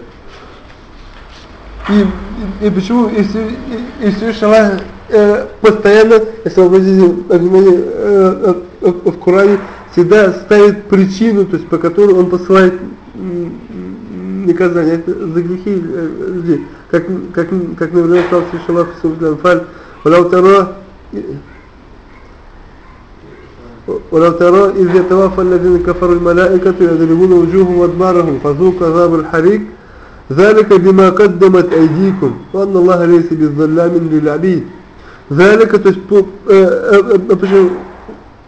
И, и, и почему, если, и, и э, постоянно, если вы обратите внимание, э, в Коране всегда ставит причину, то есть по которой он посылает наказание это за грехи э, людей. Как, как, как например, сказал Всевышний Аллах Фаль, «Валяу таро ولو ترى إذ يتوفى الذين كفروا الملائكة يضربون وجوههم وأدبارهم فذوقوا عذاب الحريق ذلك بما قدمت أيديكم وأن الله ليس بالظلام للعبيد ذلك то есть почему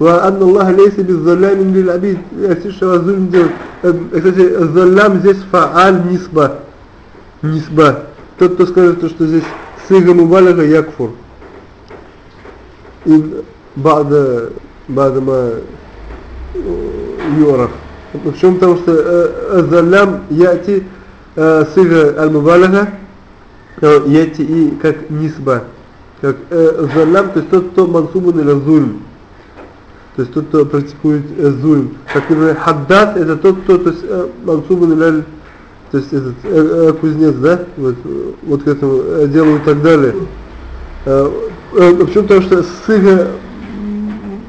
Без залямин лил абид. Если вас зульм делать. Кстати, залям здесь фааль нисба. Нисба. Тот, кто скажет, что здесь сыга мубалага якфур. И бада, бада ма юрах. Почему? Потому что залям яти сыга аль-мубалага яти и как нисба как э, залям, то есть тот, кто мансубун или зульм. То есть тот, кто практикует э, зульм. Как, например, хаддат, это тот, кто, то есть э, то есть этот э, э, кузнец, да, вот, вот к этому э, делу и так далее. Э, э, почему? Потому что сыга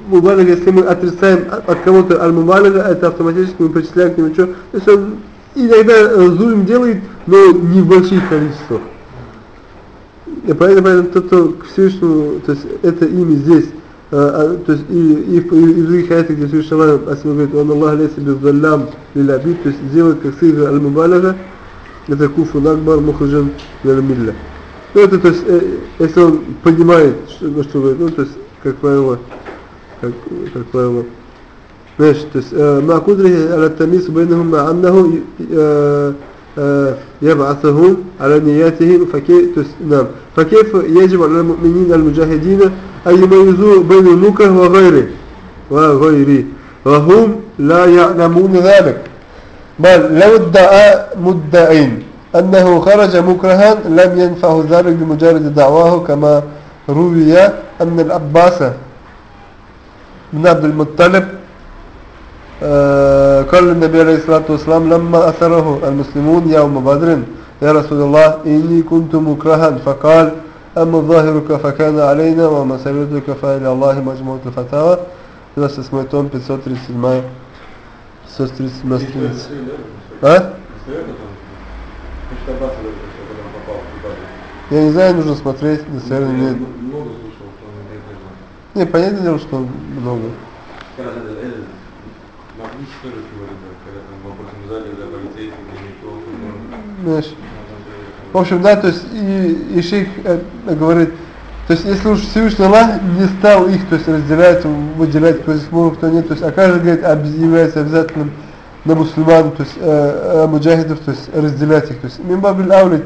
мубалага, если мы отрицаем от кого-то аль-мубалага, это автоматически мы причисляем к нему что? То есть он иногда э, зулим делает, но не в больших количествах. И поэтому, поэтому тот, кто к Всевышнему, то есть это имя здесь, то есть и, и, в, и в других аятах, где Всевышний Аллах о себе говорит, «Он Аллах лейся бездаллям лилябид», то есть делает как сыгра аль-мубалага, это куфу накбар мухаджан лилмилля. Ну это, то есть, э, если он понимает, что, ну, что говорит, ну то есть, как правило, как, как правило, ماشي تس... مع قدره على التمييز بينهم مع أنه يبعثهم على نياتهم فكيف تس... نعم فكيف يجب على المؤمنين المجاهدين أن يميزوا بين المكره وغيره وغيره وهم لا يعلمون ذلك. بل لو ادعى مدعين أنه خرج مكرها لم ينفع ذلك بمجرد دعواه كما روي أن العباس بن عبد المطلب آه قال النبي عليه الصلاة والسلام لما أثره المسلمون يوم بدر يا رسول الله إني كنت مكرها. فقال أما ظاهرك فكان علينا وما سيرتك فإلى الله مجموعة الفتاوى 28 том 537 537 страница. А? Я не знаю, нужно смотреть, достоверно нет. Много слышал, что он это даже. Не, понятное дело, что много. Когда это, это, Магнит тоже говорит, да, когда там вопросом зале, да, полицейский, для никто, ну, Знаешь. в общем, да, то есть и, и шейх э, говорит, то есть если уж Всевышний Аллах не стал их, то есть разделять, выделять, кто здесь может, кто нет, то есть а каждый, говорит, является обязательным на мусульман, то есть э, э, муджахидов, то есть разделять их, то есть мимбабиль аули,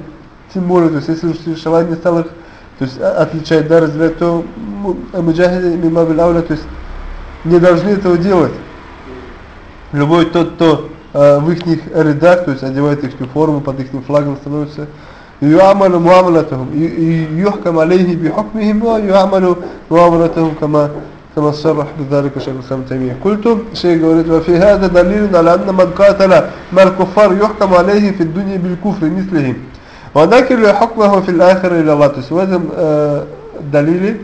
тем более, то есть если уж Всевышний Аллах не стал их, то есть отличать, да, разделять, то муджахиды мимбабиль аули, то есть не должны этого делать. Любой тот, кто э, в их рядах, то есть одевает их форму, под их флагом становится, يعمل معاملتهم يحكم عليه بحكمهم ويعمل معاملتهم كما كما صرح بذلك شيخ الإسلام تيمية قلت شيء قولت وفي هذا دليل على أن من قاتل مع الكفار يحكم عليه في الدنيا بالكفر مثلهم ونكل حكمه في الآخر إلى الله تسوى هذا دليل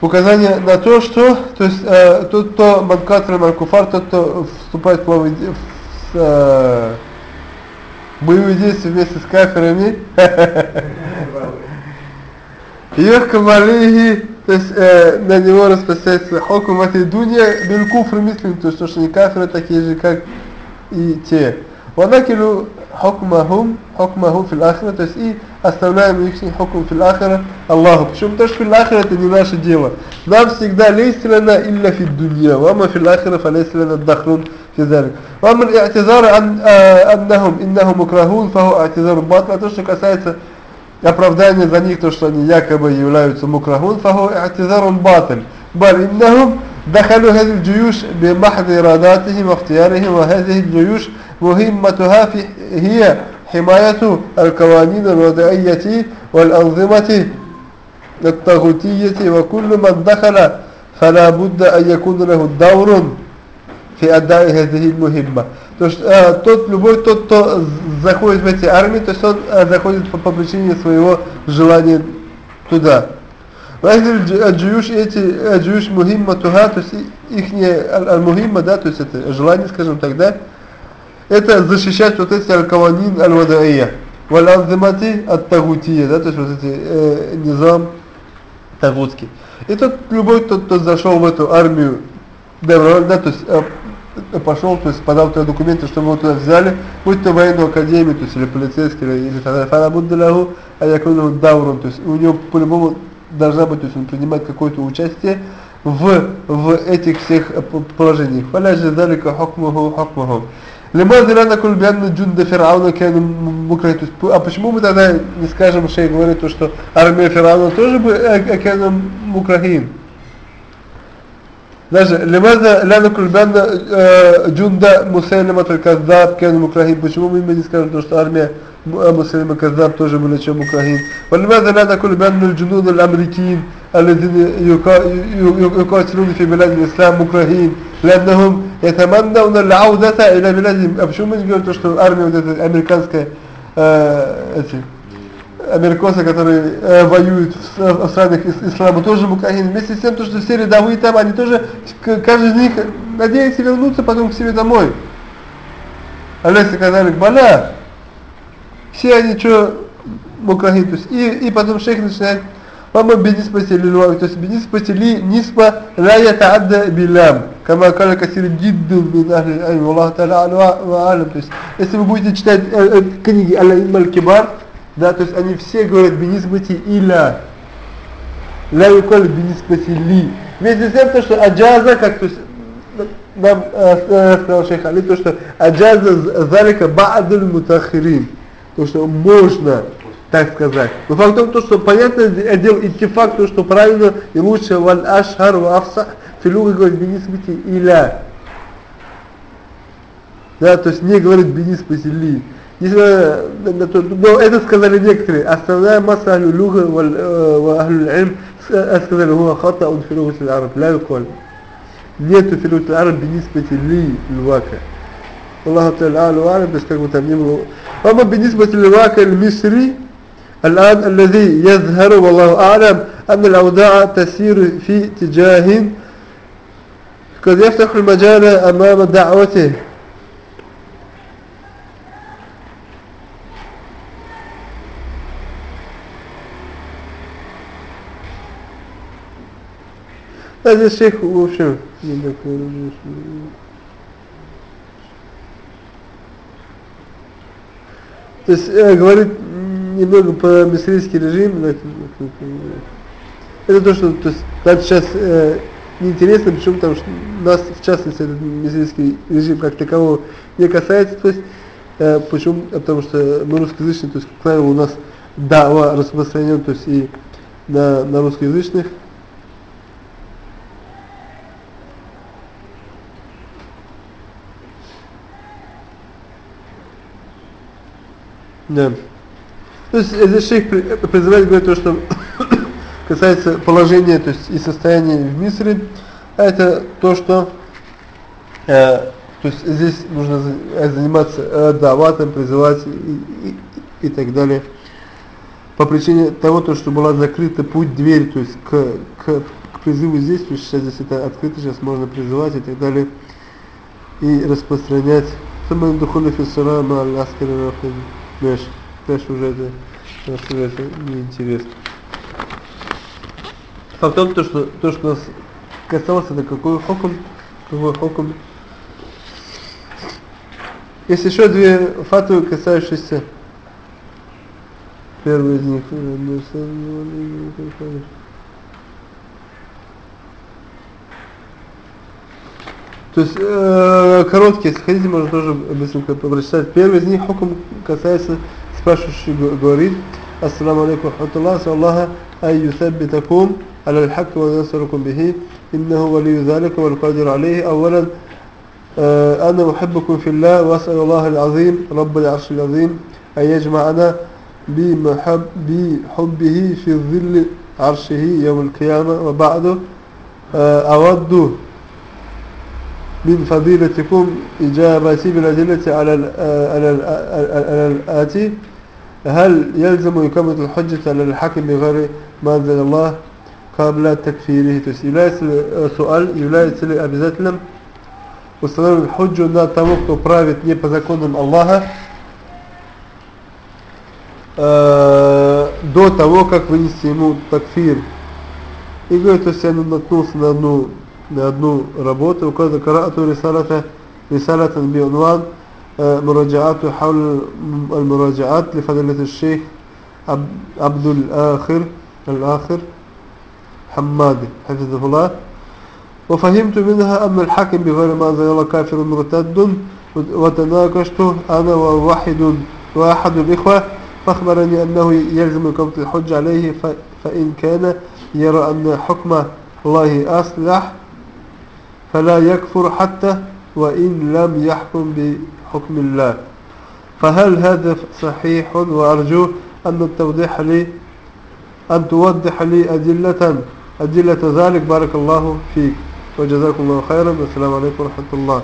указание на то, что то есть, э, тот, кто манкатр малькуфар, тот, кто вступает в, в, в э, боевые действия вместе с кафирами, Йохкам алейхи, то есть э, на него распространяется хокум этой дунья, бил куфр мислим, то есть то, что они кафиры такие же, как и те. Ванакилу хукмахум, хукмахум фил ахра, то есть и оставляем их хокум фил ахра Аллаху. Почему? Потому что фил ахра это не наше дело. Нам всегда лейслена илля фи дунья, вама фил ахра фалейслена дахрун фи залик. Вама и'тизар э, аннахум иннахум украхун, фаху и'тизар батла. То, что касается оправдания за них, то, что они якобы являются мукрахун, фаху и'тизар батл. Баль иннахум دخلوا هذه الجيوش بمحض إراداتهم واختيارهم وهذه الجيوش مهمتها في هي حماية القوانين الوضعية والأنظمة الطاغوتية وكل من دخل فلا بد أن يكون له دور في أداء هذه المهمة. То есть э, тот, любой тот, кто заходит в эти армии, то есть он э, заходит по, по причине своего желания туда. Джуюш эти джуюш мухимма туха, то есть их аль-мухимма, да, то есть это желание, скажем так, да, это защищать вот эти аль-каванин аль-вадаия, валь-анзимати от-тагутия, да, то есть вот эти э, низам тагутский. И тот, любой тот, кто зашел в эту армию, да, то есть э, пошел, то есть подал туда документы, чтобы его туда взяли, будь то военную академию, то есть или полицейский, или, или так далее, фана буддалаху, а якуну даурун, то есть у него по-любому должна быть, то есть он принимает какое-то участие в, в этих всех положениях. Фаля же далека хукмуху хукмуху. لماذا لا نقول بأن جند فرعون كانوا مكرهين а почему мы тогда не скажем, шейх говорит, то, что армия фараона тоже бы كانوا مكرهين даже لماذا لا نقول بأن جند مسلمة الكذاب كانوا مكرهين почему мы не скажем, то, что армия مسلمة الكذاب тоже были чем مكرهين ولماذا لا نقول بأن الجنود الأمريكيين الذين يقاتلون في بلاد الإسلام مكرهين لأنهم يتمنون العودة إلى بلادهم почему мы не говорим, то, что армия вот эта американская эти американцы, которые э, воюют в, в странах ислама, тоже мукахин. Вместе с тем, то, что все рядовые там, они тоже, каждый из них надеется вернуться потом к себе домой. Алейса казалик бала, все они что, мукахин, то есть, и, и потом шейх начинает, мама бенисбати лилуак, то есть бенисбати ли ниспа ла ятаадда билам, кама кала касир джидду мин ахли аль Аллах та'ala алям, то есть, если вы будете читать э, э, книги Аль-Илм Аль-Кибар, да, то есть они все говорят бенисбати иля. Ля юколь бенисбати ли. Вместе с тем, то, что аджаза, как то есть, нам э, э сказал шейх Али, то, что аджаза залика ба'адуль мутахирин. То, что можно так сказать. Но факт в том, то, что понятно дело идти факт, то, что правильно и лучше валь ашхар ва афсах филуга говорит бенисбати иля. Да, то есть не говорит бенис посели. но это сказали некоторые. Основная масса ахлю люга ва ахлю илм сказали, هو خطأ في لغة العرب لا يقال нету في لغة العرب بالنسبة لي الواقع والله تعالى أعلى وأعلم بس как бы там не было أما بالنسبة للواقع المصري الآن الذي يظهر والله أعلم أن الأوضاع تسير في اتجاه قد يفتح المجال أمام دعوته А здесь шейх, в общем, не такой То есть э, говорит немного про мисрийский режим. Это то, что то есть, нам сейчас э, неинтересно, почему потому что нас, в частности, этот мисрийский режим как такового не касается. То есть, э, почему? Потому что мы русскоязычные, то есть, как правило, у нас дава распространен, то есть и на, на русскоязычных Да. То есть здесь шейх призывает говорит то, что касается положения, то есть и состояния в Мисре, а это то, что э, то есть здесь нужно заниматься э, даватом, призывать и, и, и так далее. По причине того, то, что была закрыта путь, дверь, то есть к, к, к призыву здесь, то есть сейчас здесь это открыто, сейчас можно призывать и так далее. И распространять. Самое духовное фессара ма аль-аскари Знаешь, знаешь, уже это, уже это неинтересно. Факт в том, то, что то, что нас касалось, это какой хокум, какой хокум. Есть еще две фатвы, касающиеся первый из них. То есть э, короткие, если хотите, можно тоже быстренько прочитать. Первый из них хукм касается спрашивающий говорит Ассаламу алейкум рахматуллах, Аллаха ай юсаббитакум على الحق وينصركم به إنه ولي ذلك والقادر عليه أولا آه أنا أحبكم في الله وأسأل الله العظيم رب العرش العظيم أن يجمعنا بمحب بحبه في ظل عرشه يوم القيامة وبعده آه أود من فضيلتكم إجابتي بالأدلة على على الآتي هل يلزم إقامة الحجة على الحاكم بغير ما أنزل الله قبل تكفيره то есть является ли суаль является ли обязательным установить худжу на того кто правит не по законам Аллаха э, до того как вынести ему такфир и говорит то есть я наткнулся на одну на одну работу وقد قرأت رسالة رسالة بعنوان مراجعات حول المراجعات لفضيلة الشيخ عبد الآخر الآخر حماد حفظه الله وفهمت منها أن الحاكم بغير ما أنزل الله كافر مرتد وتناقشت أنا وواحد واحد الإخوة فأخبرني أنه يلزم إقامة الحج عليه فإن كان يرى أن حكم الله أصلح فلا يكفر حتى وإن لم يحكم بحكم الله فهل هذا صحيح وأرجو أن التوضيح لي أن توضح لي أدلة أدلة ذلك بارك الله فيك وجزاكم الله خيرا والسلام عليكم ورحمة الله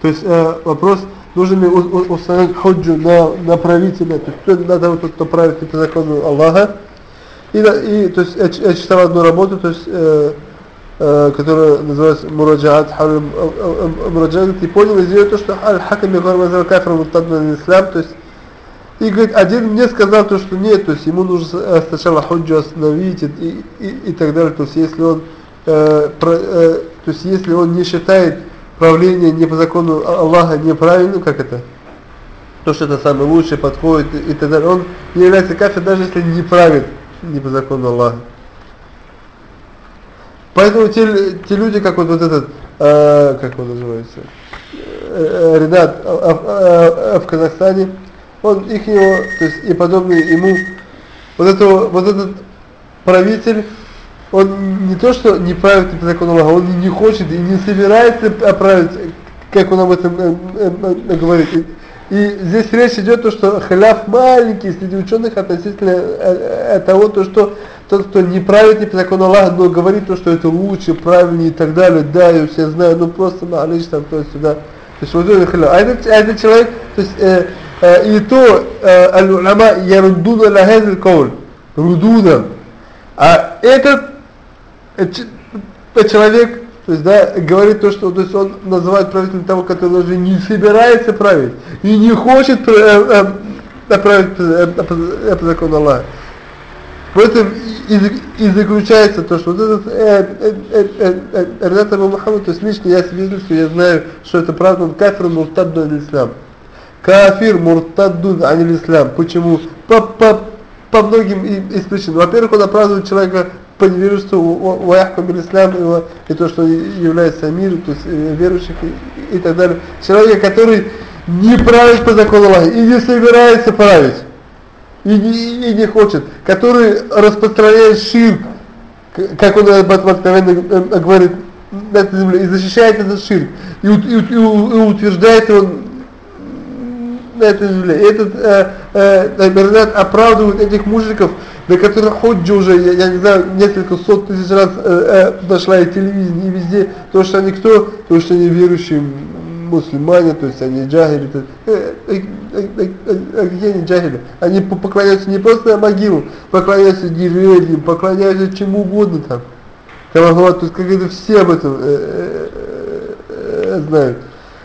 То есть э, вопрос, нужно ли установить худжу на, на правителя, то есть кто надо тот, кто правит по закону Аллаха. И, и то есть я, я читал одну работу, то есть э, э, которая называется Мураджаат Мураджаат, и понял из нее то, что Аль-Хакам Михар Кафир Мутадна Ислам, то есть и говорит, один мне сказал то, что нет, то есть ему нужно сначала худжу остановить и, и, и так далее, то есть если он, э, про, э, то есть если он не считает правление не по закону Аллаха неправильным, как это, то, что это самое лучшее подходит и, и так далее, он не является кафир, даже если не правит не по закону Аллаха. Поэтому те, те люди, как вот, вот этот, э, как он называется, э, Ренат э, э, в Казахстане, он их его, то есть и подобные ему, вот, это, вот этот правитель, он не то что не правит по закону Аллаха, он не хочет и не собирается править, как он об этом э, э, э, говорит. И, здесь речь идет то, что халяв маленький среди ученых относительно э, э, того, то, что тот, кто не правит не по закону Аллаха, но говорит то, что это лучше, правильнее и так далее, да, я все знаю, ну просто малыш там, то сюда. То есть вот это халяв. А этот, а этот человек, то есть э, э, и то э, аль-улама ярудуна лахазил кауль, рудуна. А этот человек, то есть, да, говорит то, что, то есть он называет правителем того, который даже не собирается править и не хочет э, э, править э, по, закону Аллаха. В этом и, и заключается то, что вот этот э, э, э, э, э, Ренат Абу Мухаммад, то есть лично я свидетельствую, я знаю, что это правда, он кафир муртаддун ислам. Кафир муртаддун анил ислам. Почему? По, по, по многим из причин. Во-первых, он оправдывает человека по невежеству ваяхкам ислам и, то, что является миром, то есть э, верующих и, и так далее. Человек, который не правит по закону Аллаха и не собирается править, и не, и не хочет, который распространяет ширк, как он об этом откровенно э, говорит на этой земле, и защищает этот ширк, и, и, и, и утверждает его земле. И этот э, э, оправдывает этих мужиков, до которых ходжи уже, я, я не знаю, несколько сот тысяч раз э, э, дошла и телевидение, и везде, то, что они кто, то, что они верующие мусульмане, то есть они джахили, то, э, э, э, э, э, где они джахили? Они поклоняются не просто могилу, поклоняются деревьям, поклоняются чему угодно там. Там, то есть, как это все об этом э, э, э, знают.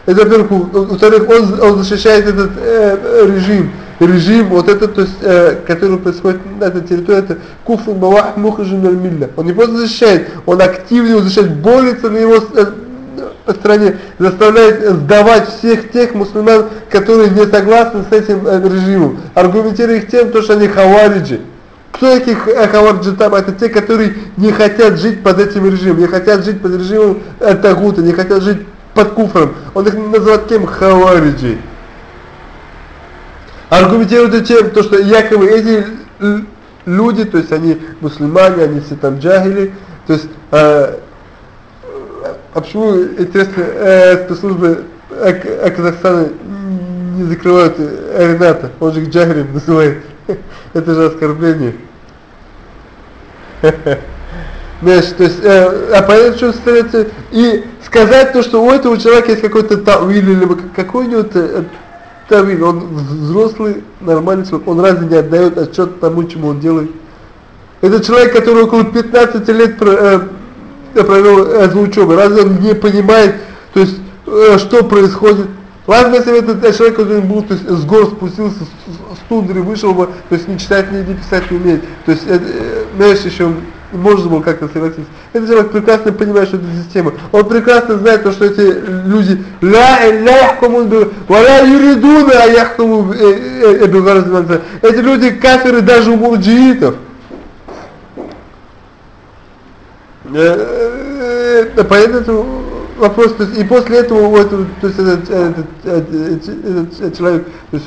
Это, во-первых, во-вторых, он, он защищает этот э, режим, режим, вот этот, то есть, э, который происходит на этой территории, это куфр бавах мухажин милля. Он не просто защищает, он активно его защищает, борется на его э, стране, заставляет сдавать всех тех мусульман, которые не согласны с этим э, режимом, аргументируя их тем, то, что они хавариджи. Кто этих э, хавариджи там? Это те, которые не хотят жить под этим режимом, не хотят жить под режимом э, Тагута, не хотят жить под куфром. Он их называет кем? Хавариджи. Аргументирует тем, то, что якобы эти люди, то есть они мусульмане, они все там джагили, то есть, э, а почему, интересно, спецслужбы э, Казахстана не закрывают Рената, он же их называет, это же оскорбление. Знаешь, то есть, э, а что состоится, и сказать то, что у этого человека есть какой-то тавиль, либо какой у него э, тавиль, он взрослый, нормальный человек, он разве не отдает отчет тому, чему он делает? Это человек, который около 15 лет про, э, провел э, за учебой, разве он не понимает, то есть, э, что происходит? Ладно, если этот человек, который был, то есть, с гор спустился, с, с тундры вышел бы, то есть, не читать, не, писать не умеет, то есть, э, э, знаешь, еще можно было как-то согласиться. Этот человек прекрасно понимает, что это система. Он прекрасно знает, то, что эти люди ля ля валя юридуна а яхкуму э, э, Эти люди кафиры даже у мурджиитов. Э, поэтому вопрос, то есть, и после этого этого, то есть этот, этот, этот, этот человек, то есть,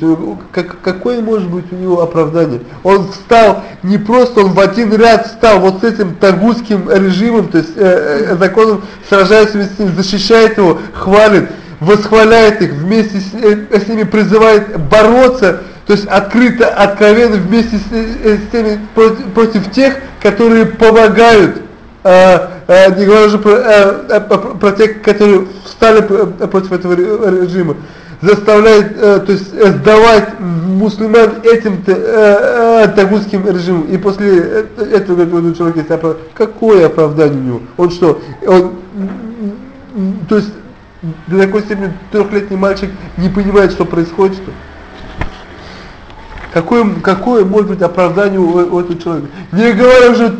как, какое может быть у него оправдание? Он встал, не просто он в один ряд встал вот с этим тагутским режимом, то есть э, э, законом сражается с ним, защищает его, хвалит, восхваляет их, вместе с, э, с ними призывает бороться, то есть открыто, откровенно вместе с, э, с теми против, против тех, которые помогают не говоря уже про, э, э, тех, которые встали против этого режима, заставляет, э, то есть э, сдавать мусульман этим э, э, тагутским режимом. И после этого, как у человека есть. Какое оправдание у него? Он что? Он, то есть до такой степени трехлетний мальчик не понимает, что происходит, что Какое, какое может быть оправдание у, у этого человека? Не говоря уже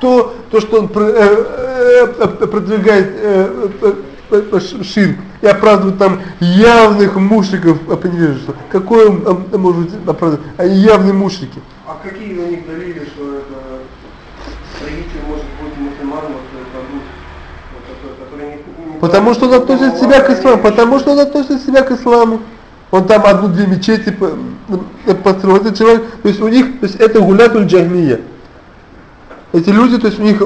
то, то что он э, э, продвигает э, ширк и оправдывает там явных мушриков по невежеству. Какое может быть оправдание? А явные мушрики. А какие у них далили, что это правитель может быть мусульманом, Потому что он относит себя к исламу, потому что он относит себя к исламу. Он там одну-две мечети построил. Этот человек, то есть у них, то есть это гулятуль джахмия. Эти люди, то есть у них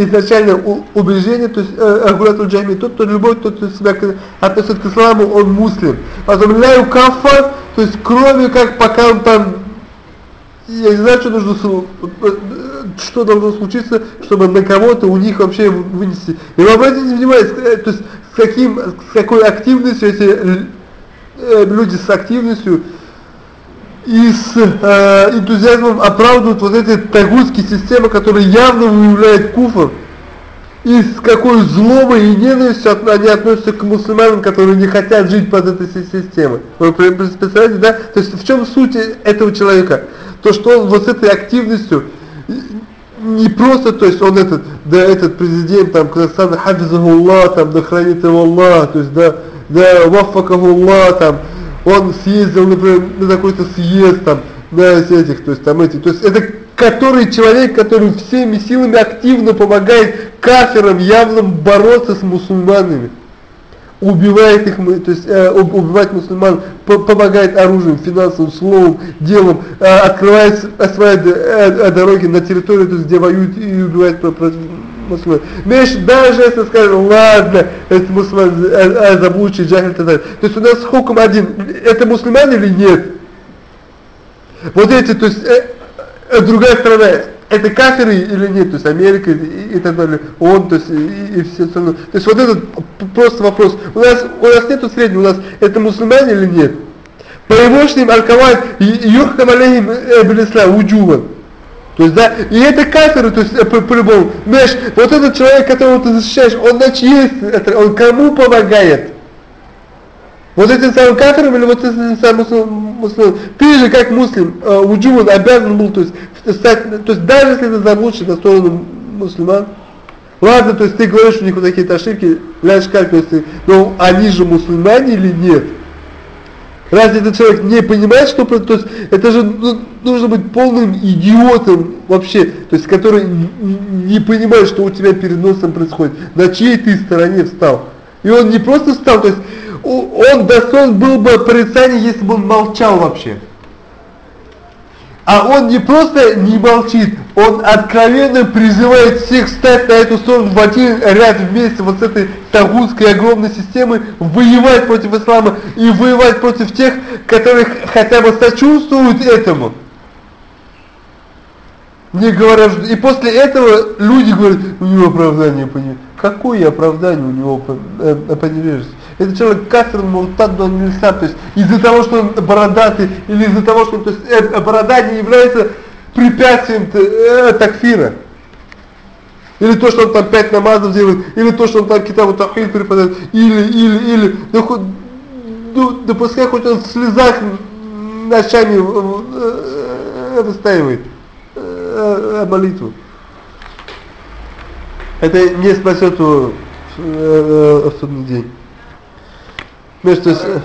изначально убеждение, то есть Агулатул Джами, тот, кто любой, тот, кто себя относит к исламу, он муслим. Потом ляю кафа, то есть кроме как пока он там, я не знаю, что нужно, что должно случиться, чтобы на кого-то у них вообще вынести. И вы обратите внимание, то есть с, каким, с какой активностью эти люди с активностью, и с э, энтузиазмом оправдывают вот эти тагутские системы, которые явно выявляют куфр. И с какой злобой и ненавистью они относятся к мусульманам, которые не хотят жить под этой системой. Вы представляете, да? То есть в чем суть этого человека? То, что он вот с этой активностью не просто, то есть он этот, да, этот президент, там, Казахстана, хафизахуллах, там, да хранит его Аллах, то есть, да, да, ваффакахуллах, там, он съездил, например, на какой-то съезд там, на этих, то есть там эти, то есть это который человек, который всеми силами активно помогает каферам явным бороться с мусульманами, убивает их, то есть э, убивать мусульман, помогает оружием, финансовым, словом, делом, э, открывает, осваивает э, э, дороги на территорию, то есть, где воюют и убивают против мусульман. Меш, даже если скажем, ладно, это мусульман, а, а, заблудший, джахиль, так далее. То есть у нас хуком один, это мусульман или нет? Вот эти, то есть, э, э, другая сторона, это каферы или нет, то есть Америка и, и так далее, он, то есть и, и все остальное. То есть вот этот просто вопрос. У нас, у нас нету среднего, у нас это мусульмане или нет? По его аль-Кавай, юхкам алейхим э, билислам, уджубан. То есть, да, и это каферы, то есть, э, по-любому, по знаешь, вот этот человек, которого ты защищаешь, он на чьей, он кому помогает? Вот этим самым каферам или вот этим самым мусульманам? Ты же как муслим, э, уджуман обязан был, то есть, стать, то есть, даже если ты заблудший на сторону мусульман, ладно, то есть, ты говоришь, у них вот какие-то ошибки, ляж как, то есть, но они же мусульмане или нет? Разве этот человек не понимает, что то есть это же ну, нужно быть полным идиотом вообще, то есть который не понимает, что у тебя перед носом происходит, на чьей ты стороне встал. И он не просто встал, то есть он достоин был бы порицания, если бы он молчал вообще. А он не просто не молчит, он откровенно призывает всех стать на эту сторону в один ряд вместе вот с этой тагутской огромной системой, воевать против ислама и воевать против тех, которые хотя бы сочувствуют этому. Не говоря, и после этого люди говорят, у него оправдание по Какое оправдание у него по, э, по невежеству? Этот человек кафир муртад нельзя, то есть из-за того, что он бородатый, или из-за того, что он, то есть, э, борода не является препятствием э, такфира. Или то, что он там пять намазов делает, или то, что он там китабу тахид преподает, или, или, или, да, хоть, ну, да пускай хоть он в слезах ночами э, выстаивает э, э, молитву. Это не спасет его в, э, в судный день. То есть... Э.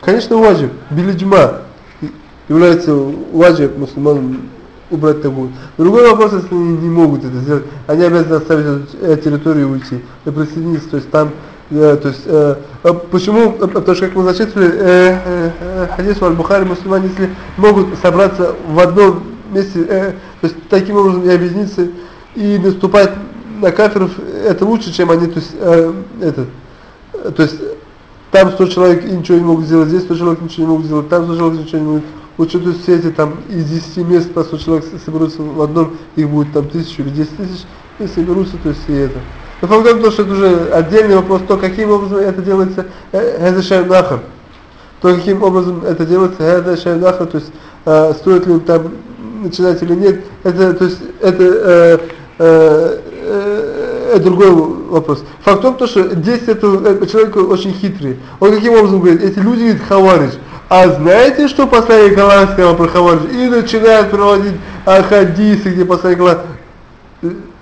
Конечно ваджиб. Билиджма является ваджиб мусульманам убрать табу. Другой вопрос, если они не могут это сделать, они обязаны оставить эту территорию и уйти, и присоединиться, то есть там, э, то есть, э, а почему, потому что, как мы зачитывали, э, э, э, хадис аль-Бухари, мусульмане, если могут собраться в одном месте, э, то есть, таким образом и объединиться, и наступать на кафиров, это лучше, чем они, то есть, э, этот, то есть там 100 человек ничего не могут сделать, здесь 100 человек ничего не могут сделать, там 100 человек ничего не могут. Лучше то есть все эти там из 10 мест по 100 человек соберутся в одном, их будет там тысячу или 10 тысяч, и соберутся, то есть и это. Но факт в том, что это уже отдельный вопрос, то каким образом это делается, это шайм нахар. То каким образом это делается, это шайм нахар, то есть э, стоит ли там начинать или нет, это, то есть это э, э, э, другой вопрос. Факт в том, что действия этого человека очень хитрые. Он каким образом говорит, эти люди говорят хаварич. А знаете, что посланник Аллаха сказал про хаварич? И начинает проводить хадисы, где посланник Аллаха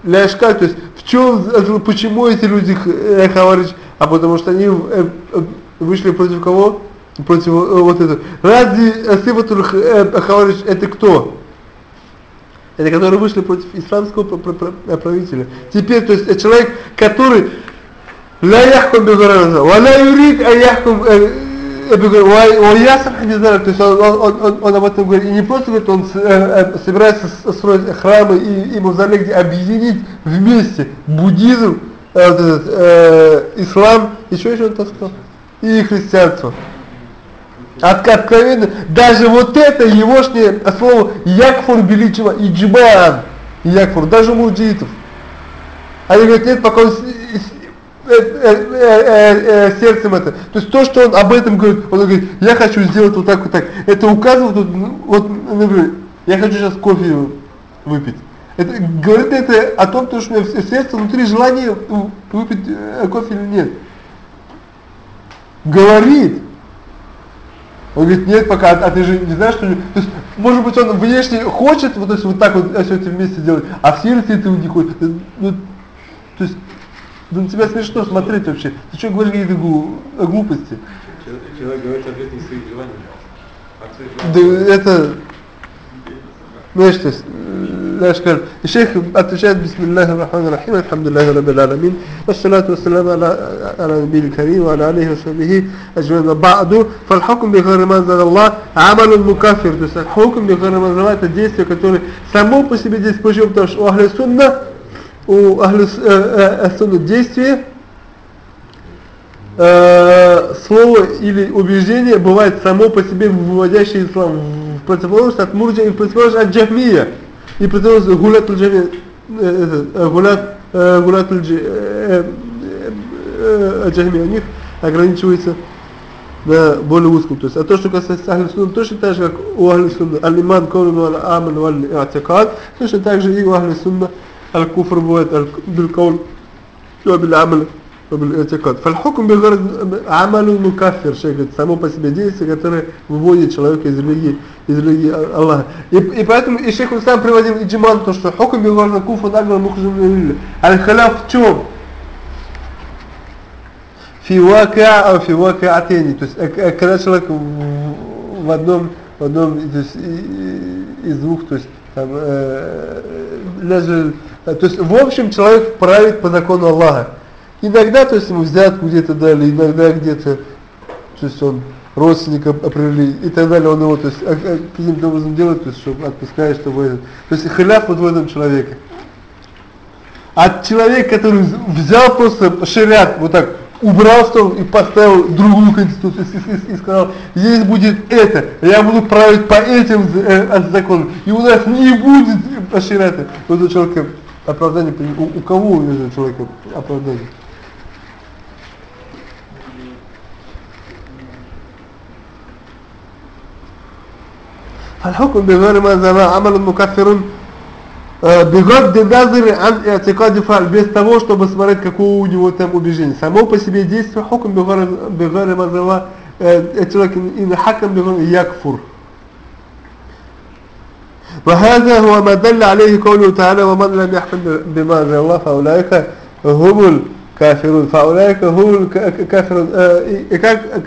ляшка, то есть в чем, почему эти люди э, хаварич? А потому что они э, э, вышли против кого? Против вот этого. Ради Сифатуль Хаварич это кто? это которые вышли против исламского правителя. Теперь, то есть человек, который ля яхкум безараза, ва ля юрид а яхкум э, э, то есть он, он, он, он об этом говорит, и не просто говорит, он э, собирается строить храмы и, и мавзолей, где объединить вместе буддизм, э, э, ислам, еще еще он так сказал, и христианство от, откровенно, даже вот это егошнее слово якфур величего иджман, якфур, даже мурджиитов. Они говорят, нет, пока он сердцем это. То есть то, что он об этом говорит, он говорит, я хочу сделать вот так, вот так. Это указывает, вот, вот например, я хочу сейчас кофе выпить. Это говорит это о том, что у меня в сердце внутри желание выпить кофе или нет. Говорит, он говорит, нет, пока, а, ты же не знаешь, что... То есть, может быть, он внешне хочет вот, то есть, вот так вот все это вместе делать, а в сердце этого не хочет. Ну, то есть, ну, на тебя смешно смотреть вообще. Ты что говоришь какие-то глупости? Человек говорит ответ не своих желаний. Да это... Знаешь, то есть, لا إشكال الشيخ التشهد بسم الله الرحمن الرحيم الحمد لله رب العالمين والصلاة والسلام على على النبي الكريم وعلى آله وصحبه أجمعين بعد فالحكم بغير ما أنزل الله عمل مكافر то есть الحكم بغير ما أنزل الله это действие которое само по себе действие почему потому что у ахли сунна у ахли сунна действие э, слово или убеждение бывает само по себе выводящее ислам в противоположность от Мурджи, и противоположность от Джахмия, и противоположность Гулят Джахмия, Гулят, Гулят Джахмия, у них ограничивается на более узком. То есть, а то, что касается Ахли Сунна, точно так же, как у Ахли Сунна Аль-Иман, Коврин, Аль-Аман, Аль-Атикад, точно так же и у Ахли Сунна Аль-Куфр бывает, Аль-Бил-Каун, Аль-Аман, Этикот. Фальхукум бигар амалю мукафир, шейх говорит, само по себе действие, которое выводит человека из религии, из религии Аллаха. И, и поэтому и шейх сам приводил иджиман, то что хукум бигар куфа нагла мухжим Аль-халяв в чем? Фивака, фивака атени. То есть, э, э, когда человек в одном, в одном то есть, из двух, то есть, там, э, э даже, то есть, в общем, человек правит по закону Аллаха. Иногда, то есть ему взятку где-то дали, иногда где-то, то есть он родственника определили и так далее, он его, то есть а, а, каким-то образом делает, то есть чтобы отпускает, чтобы это, то есть халяф вот в этом человеке. А человек, который взял просто шариат, вот так, убрал стол и поставил другую конституцию и, и, и сказал, здесь будет это, я буду править по этим э, законам, и у нас не будет шариата. У этого человека оправдание, у, у кого у этого человека оправдание? فالحكم بغير ما زال عمل مكفر بغض النظر عن اعتقاد فعل без того, чтобы смотреть, какое у него там убеждение. Само по себе действие حكم بغير ما زال человек إن حكم بغير يكفر وهذا هو ما دل عليه قوله تعالى ومن لم يحكم بما أنزل الله فأولئك هم الكافرون فأولئك هم الكافرون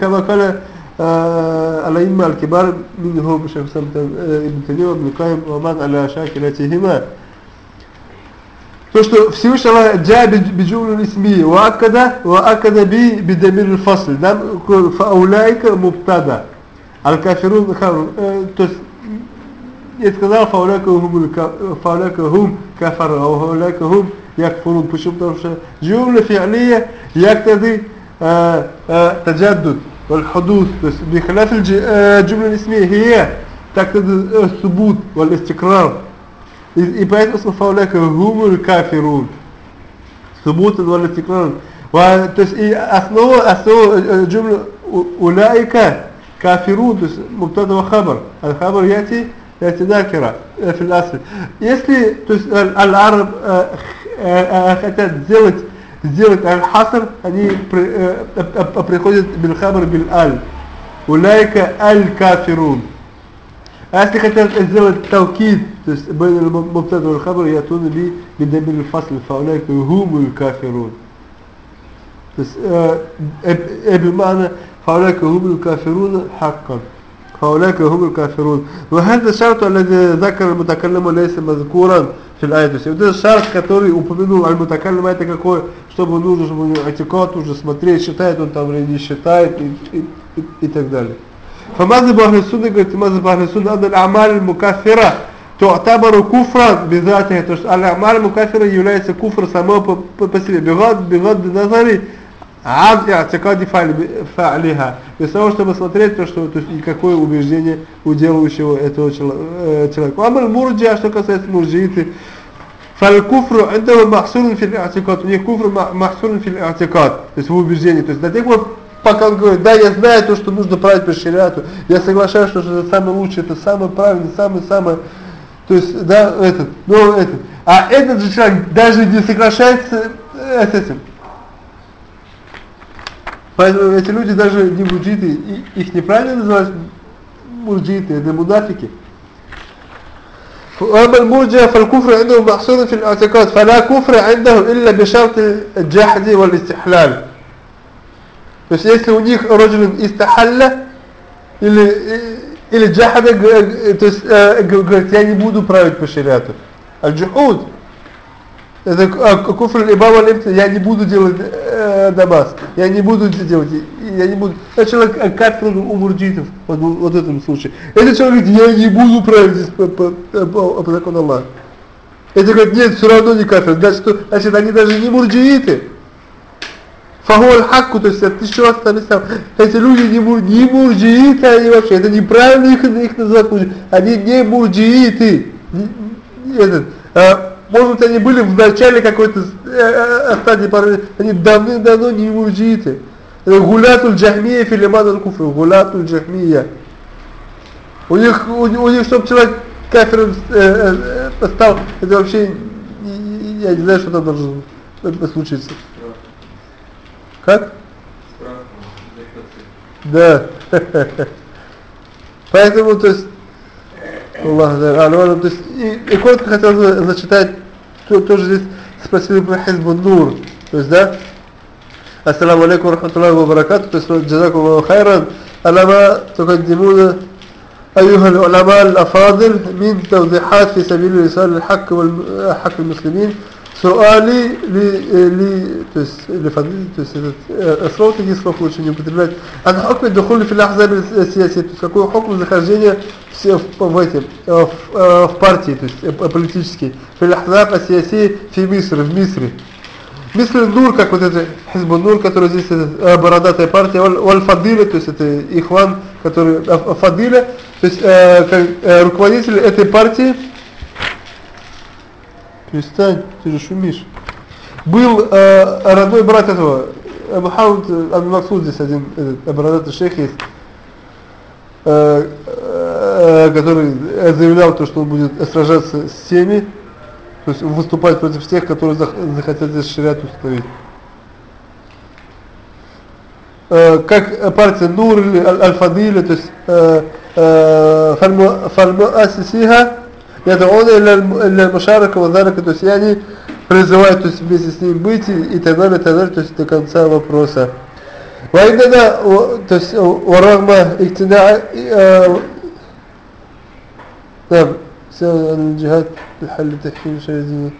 كما قال الأئمة الكبار منهم شيخ ابن تيمية وابن القيم ومن على شاكلتهما то, что Всевышний Аллах джа биджумлю исми, ваакада, ваакада би бидамир الفصل, да, фауляйка муптада, аль-кафирун хаврун, то есть, я сказал, фауляйка хум, фауляйка хум кафар, а фауляйка хум якфурун, почему? Потому что джумля фи'лия яктады таджаддуд, والحدوث بخلاف الجملة الاسمية هي تقتضي الثبوت والاستقرار и поэтому فأولئك هم الكافرون ثبوتا ولا تكرارا و- то есть и основа основа э, джумла у- أولئك كافرون то есть مبتدا وخبر الخبر يأتي يأتي نكرة э, في الأصل если то есть аль- العرب э, э, э, хотят сделать сделать аль-хаср, они приходят бил-хабр бель-аль. Улайка аль-кафирун. А если хотят сделать талкид, то есть бен аль-мубтад аль-хабр, я ятун би бидамин аль-фасл, фа улайка хум аль-кафирун. То есть, эбимана, фа улайка э, аль-кафирун, хаккан. فأولئك هم الكافرون وهذا الشرط الذي ذكر المتكلم وليس مذكورا في الآية то есть вот этот шарт который упомянул аль-мутакаллим это какой чтобы нужно чтобы у него атикат уже смотреть считает он там или не считает и, и, и, и так далее فمذهب أهل السنة قلت مذهب أهل السنة أن الأعمال المكفرة تعتبر كفرا بذاتها то есть الأعمال المكفرة является куфр само по, по, по себе بغض بغض النظر Аз и атикади фа'лиха. Без того, чтобы смотреть то, что, то есть, и какое убеждение у делающего этого э, человека. Амаль а что касается мурджииты, Фалькуфру индава махсурун фил атикат. У них куфру махсурун фил атикат. То есть в убеждении. То есть до тех пор, пока он говорит, да, я знаю то, что нужно править по шариату, я соглашаюсь, что это самое лучшее, это самое правильное, самое-самое, то есть, да, этот, но этот. А этот же человек даже не соглашается э, с этим. Поэтому эти люди даже не муджиты, и- их неправильно называть муджиты, это мунафики. وأما المرجع فالكفر عندهم محصور في الاعتقاد فلا كفر عندهم إلا بشرط الجحد والاستحلال То есть если у них роджулин истахалля или или джахада, г- г- то есть э, г- говорит, я не буду править по шариату. Аль-джухуд. Это а, куфр лимта, я не буду делать э, намаз, я не буду это делать, я не буду. Это человек э, кафир у мурджитов, вот, вот в этом случае. Этот человек говорит, я не буду править по, по, по, по закону Аллаха. Это говорит, нет, все равно не кафир. Значит, значит они даже не мурджииты. Фагуа аль-хакку, то есть это еще раз там, там, эти люди не, мур, не мурджииты, они вообще, это неправильно их, их называть мурджи, они не мурджииты. Не- Этот, а, может быть они были в начале какой-то э, э, стадии, пары, они давным-давно не мурджииты. Это гулятуль джахмия филиман аль-куфр, гулятуль джахмия. У них, у, у них, чтобы человек кафиром э, э, стал, это вообще, я не знаю, что там должно э, случиться. Как? Да. Поэтому, то есть, Аллах, да, Аллах, то есть, и, и коротко хотел бы зачитать, то, тоже здесь спросили про Хизбу Нур, то есть, да, Ассаламу алейкум рахматуллахи ва баракату, то есть, джазаку Аллаху хайран, алама تقدمون أيها العلماء الأفاضل من توضيحات في سبيل رسالة الحق والحق المسلمين Суали ли, э, ли, то есть, ли фадли, то есть, этот, э, слово таких слов лучше не употреблять. Ан хукме духули фил ахзаб сиаси, то есть, какой хукм захождения в, в, эти, э, в, э, в партии, то есть, политический. Фил ахзаб сиаси фи миср, в Мисре. Миср Нур, как вот это Хизбу Нур, который здесь э, бородатая партия, Валь Фадиля, то есть, это Ихван, который, Фадиля, то есть, э, как, э, руководитель этой партии, перестань, ты же шумишь, был э, родной брат этого, Мухаммад Абдул Максуд здесь один этот, бородатый шейх есть, э, э, который заявлял то, что он будет сражаться с всеми, то есть выступать против тех, которые зах- захотят здесь шариат установить. Э, как партия Нур или Аль- Аль-Фадиля, то есть э, это он или Мушарака, Вазарака, то есть и они призывают то есть вместе с ним быть и, и так далее, и так далее, то есть до конца вопроса. Вайдана, то есть Варахма Иктина, да, все, джихад, халли тахим шайдини.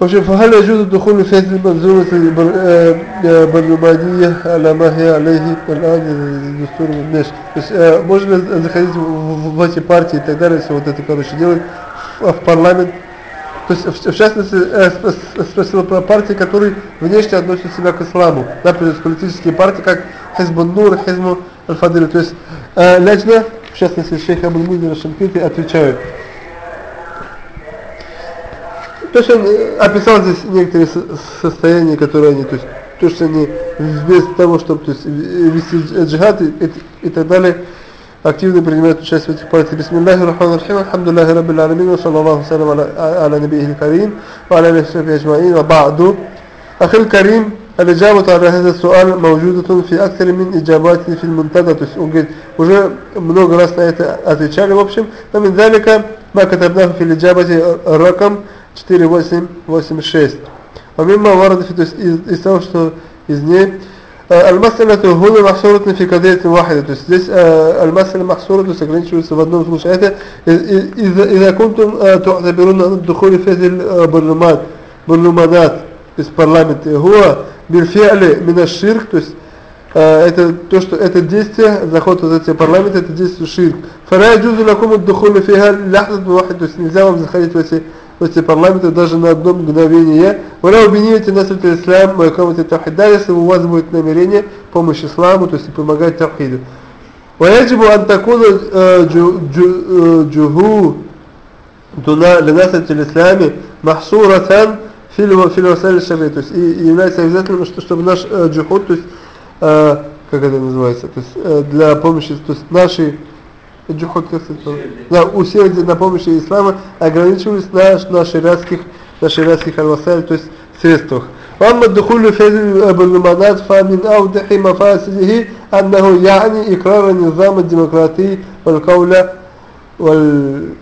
شيء وشوف فهل يجوز الدخول في هذه المنظومة البر- آه، آه، البرلمانية على ما هي عليه الآن الدستور والناس بس آه، можно заходить в, в- в эти партии и так далее, все вот это, короче, делать в, в парламент. То есть, в, в частности, э, спро- спросил про партии, которые внешне относят себя к исламу. Например, политические партии, как Хизбун Нур, Хизбу Аль-Фадиль. То есть, э, лично, в частности, шейх Абуль Мудин Шамкити отвечают. То есть он э, описал здесь некоторые со- состояния, которые они, то есть то, что они без того, чтобы то есть, вести джихад и, и, и так далее, активно принимают участие в этих партиях. Бисмиллахи рахмани рахим, алхамдулиллахи раббил аламин, ва саллаллаху салям аля, аля набийхи карим, ва аля алейхи сахбихи аджмаин, ва ба'ду. أخي الكريم الإجابة على هذا السؤال موجودة في أكثر من إجابات في المنتدى то есть он говорит уже много раз на это отвечали в общем ومن ذلك ما كتبناه في الإجابة رقم 4886 ومما ورد في то есть из, из того что из ней آه، المسألة هنا محصورة في قضية واحدة то есть здесь آه، المسألة محصورة то есть ограничивается в одном случае это إ- إذا, إذا كنتم آه، تعتبرون أن الدخول في هذه البرلمانات برلمانات то есть парламент هو بالفعل من الشرك то есть آه، это то что это действие заход вот эти парламенты это действие ширк فلا يجوز لكم الدخول فيها لحظة واحدة то есть нельзя вам заходить в эти в эти парламенты даже на одно мгновение ولا بنية نصرة الإسلام وإقامة التوحيد да если у вас будет намерение помощь исламу то есть и помогать тавхиду ويجب أن تكون آه، جو- جو- آه، جهودنا لنصرة الإسلام محصورة في الو- في الوسائل الشرعية то есть и и является обязательным что- чтобы наш э, джихуд то есть э, как это называется то есть э, для помощи то есть наши джихуд как сказать Усилия. да усилия на помощи ислама ограничивались на на шариатских на шариатских алвасаль то есть средствах وأما الدخول في هذه البرلمانات فمن أوضح مفاسده أنه يعني إقرار النظام الديمقراطي والقول валь,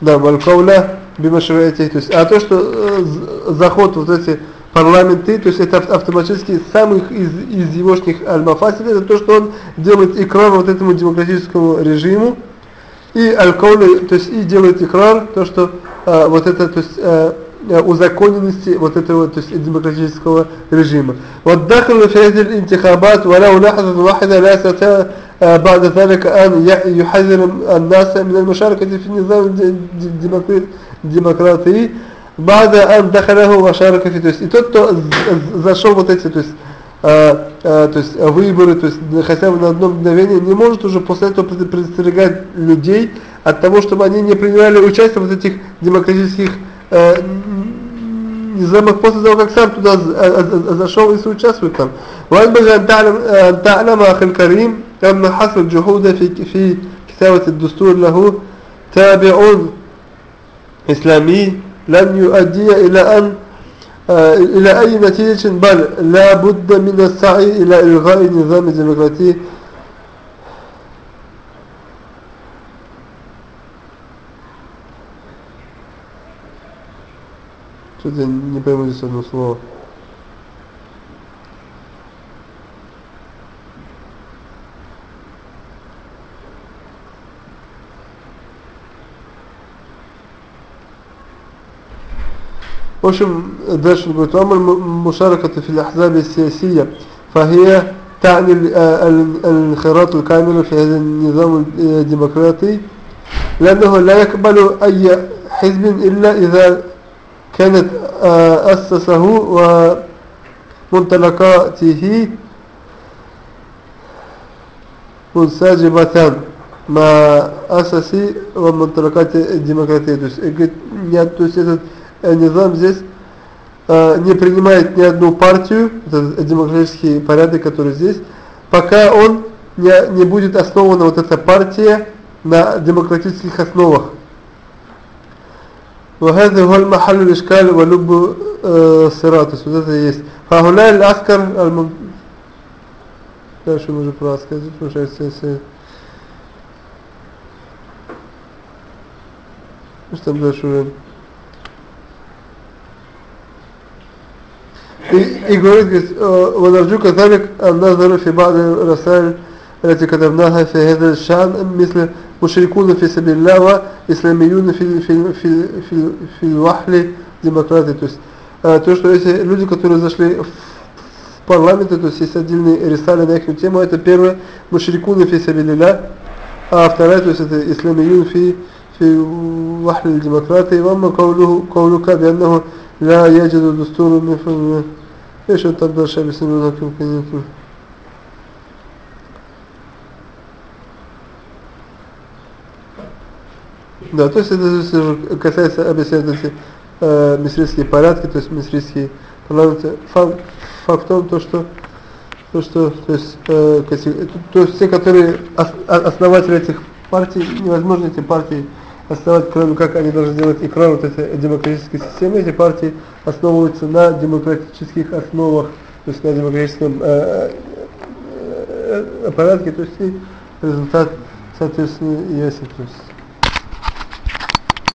да, валькауля бимашруэти, то есть, а то, что э, з- заход вот эти парламенты, то есть это ав- автоматически самых из, из егошних аль-мафасид, это то, что он делает икрар вот этому демократическому режиму, и аль-кауля, то есть и делает икрар, то, что э, вот это, то есть э, э, узаконенности вот этого то есть демократического режима. والدخل في هذه الانتخابات ولو لحظة واحدة لا يستطيع آه، بعد ذلك أن ي- يحذر الناس من المشاركة في النظام الد- الديمقراطي- الديمقراطي بعد أن دخله وشارك في то есть и тот, кто з- з- зашел вот эти то есть а, а, то есть выборы, то есть хотя бы на одно мгновение, не может уже после этого пред- предостерегать людей от того, чтобы они не принимали участие в вот этих демократических э, н- низамах после того, как сам туда з- а- а- зашел и соучаствует там. وينبغي أن تعلم أن تعلم أخي الكريم أن حصر الجهود في في كتابة الدستور له تابع إسلامي لن يؤدي إلى أن آه، إلى أي نتيجة بل لا بد من السعي إلى إلغاء النظام الديمقراطي Что-то я не пойму здесь одно слово. В общем, дальше он говорит, وأما الم- المشاركة في الأحزاب السياسية فهي تعني ال- آه، ال- الانخراط الكامل في هذا النظام الديمقراطي لأنه لا يقبل أي حزب إلا إذا كانت آه، أسسه ومنطلقاته منسجمة مع أساس ومنطلقات الديمقراطية. То есть, э, говорит, нет, то есть этот э, низам здесь э, не принимает ни одну партию, этот демократический порядок, который здесь, пока он не, не будет основана вот эта партия на демократических основах. وهذا هو المحل الإشكال ولب آه، الصراط то есть вот это и есть فهؤلاء العسكر المم... дальше мы уже про аскер получается если что там дальше уже и, и говорит, говорит э, ونرجو كذلك النظر في بعض الرسائل التي كتبناها في هذا الشأن مثل مشركون في سبيل الله وإسلاميون في في في في, في الوحل демократии. То есть э, то, что эти люди, которые зашли в, в парламент, то есть есть отдельные рисали на их тему, это первое мушрикуны фи сабилилля, а вторая, то есть это исламиюн фи في وحل الديمقراطي وأما قوله قولك بأنه لا يجد دستور مثل ايش تقدر شيء بسنونها يمكن يكون Да, то есть это здесь уже касается объяснения э, мисрийские порядки, то есть мисрийские парламенты. Факт, факт в том, то, что то, что, то есть, э, кати- то есть те, которые ос- о- основатели этих партий, невозможно эти партии основать, кроме как они должны делать экран вот этой демократической системы. Эти партии основываются на демократических основах, то есть на демократическом э, э, э, порядке, то есть и результат, соответственно, ясен. То есть,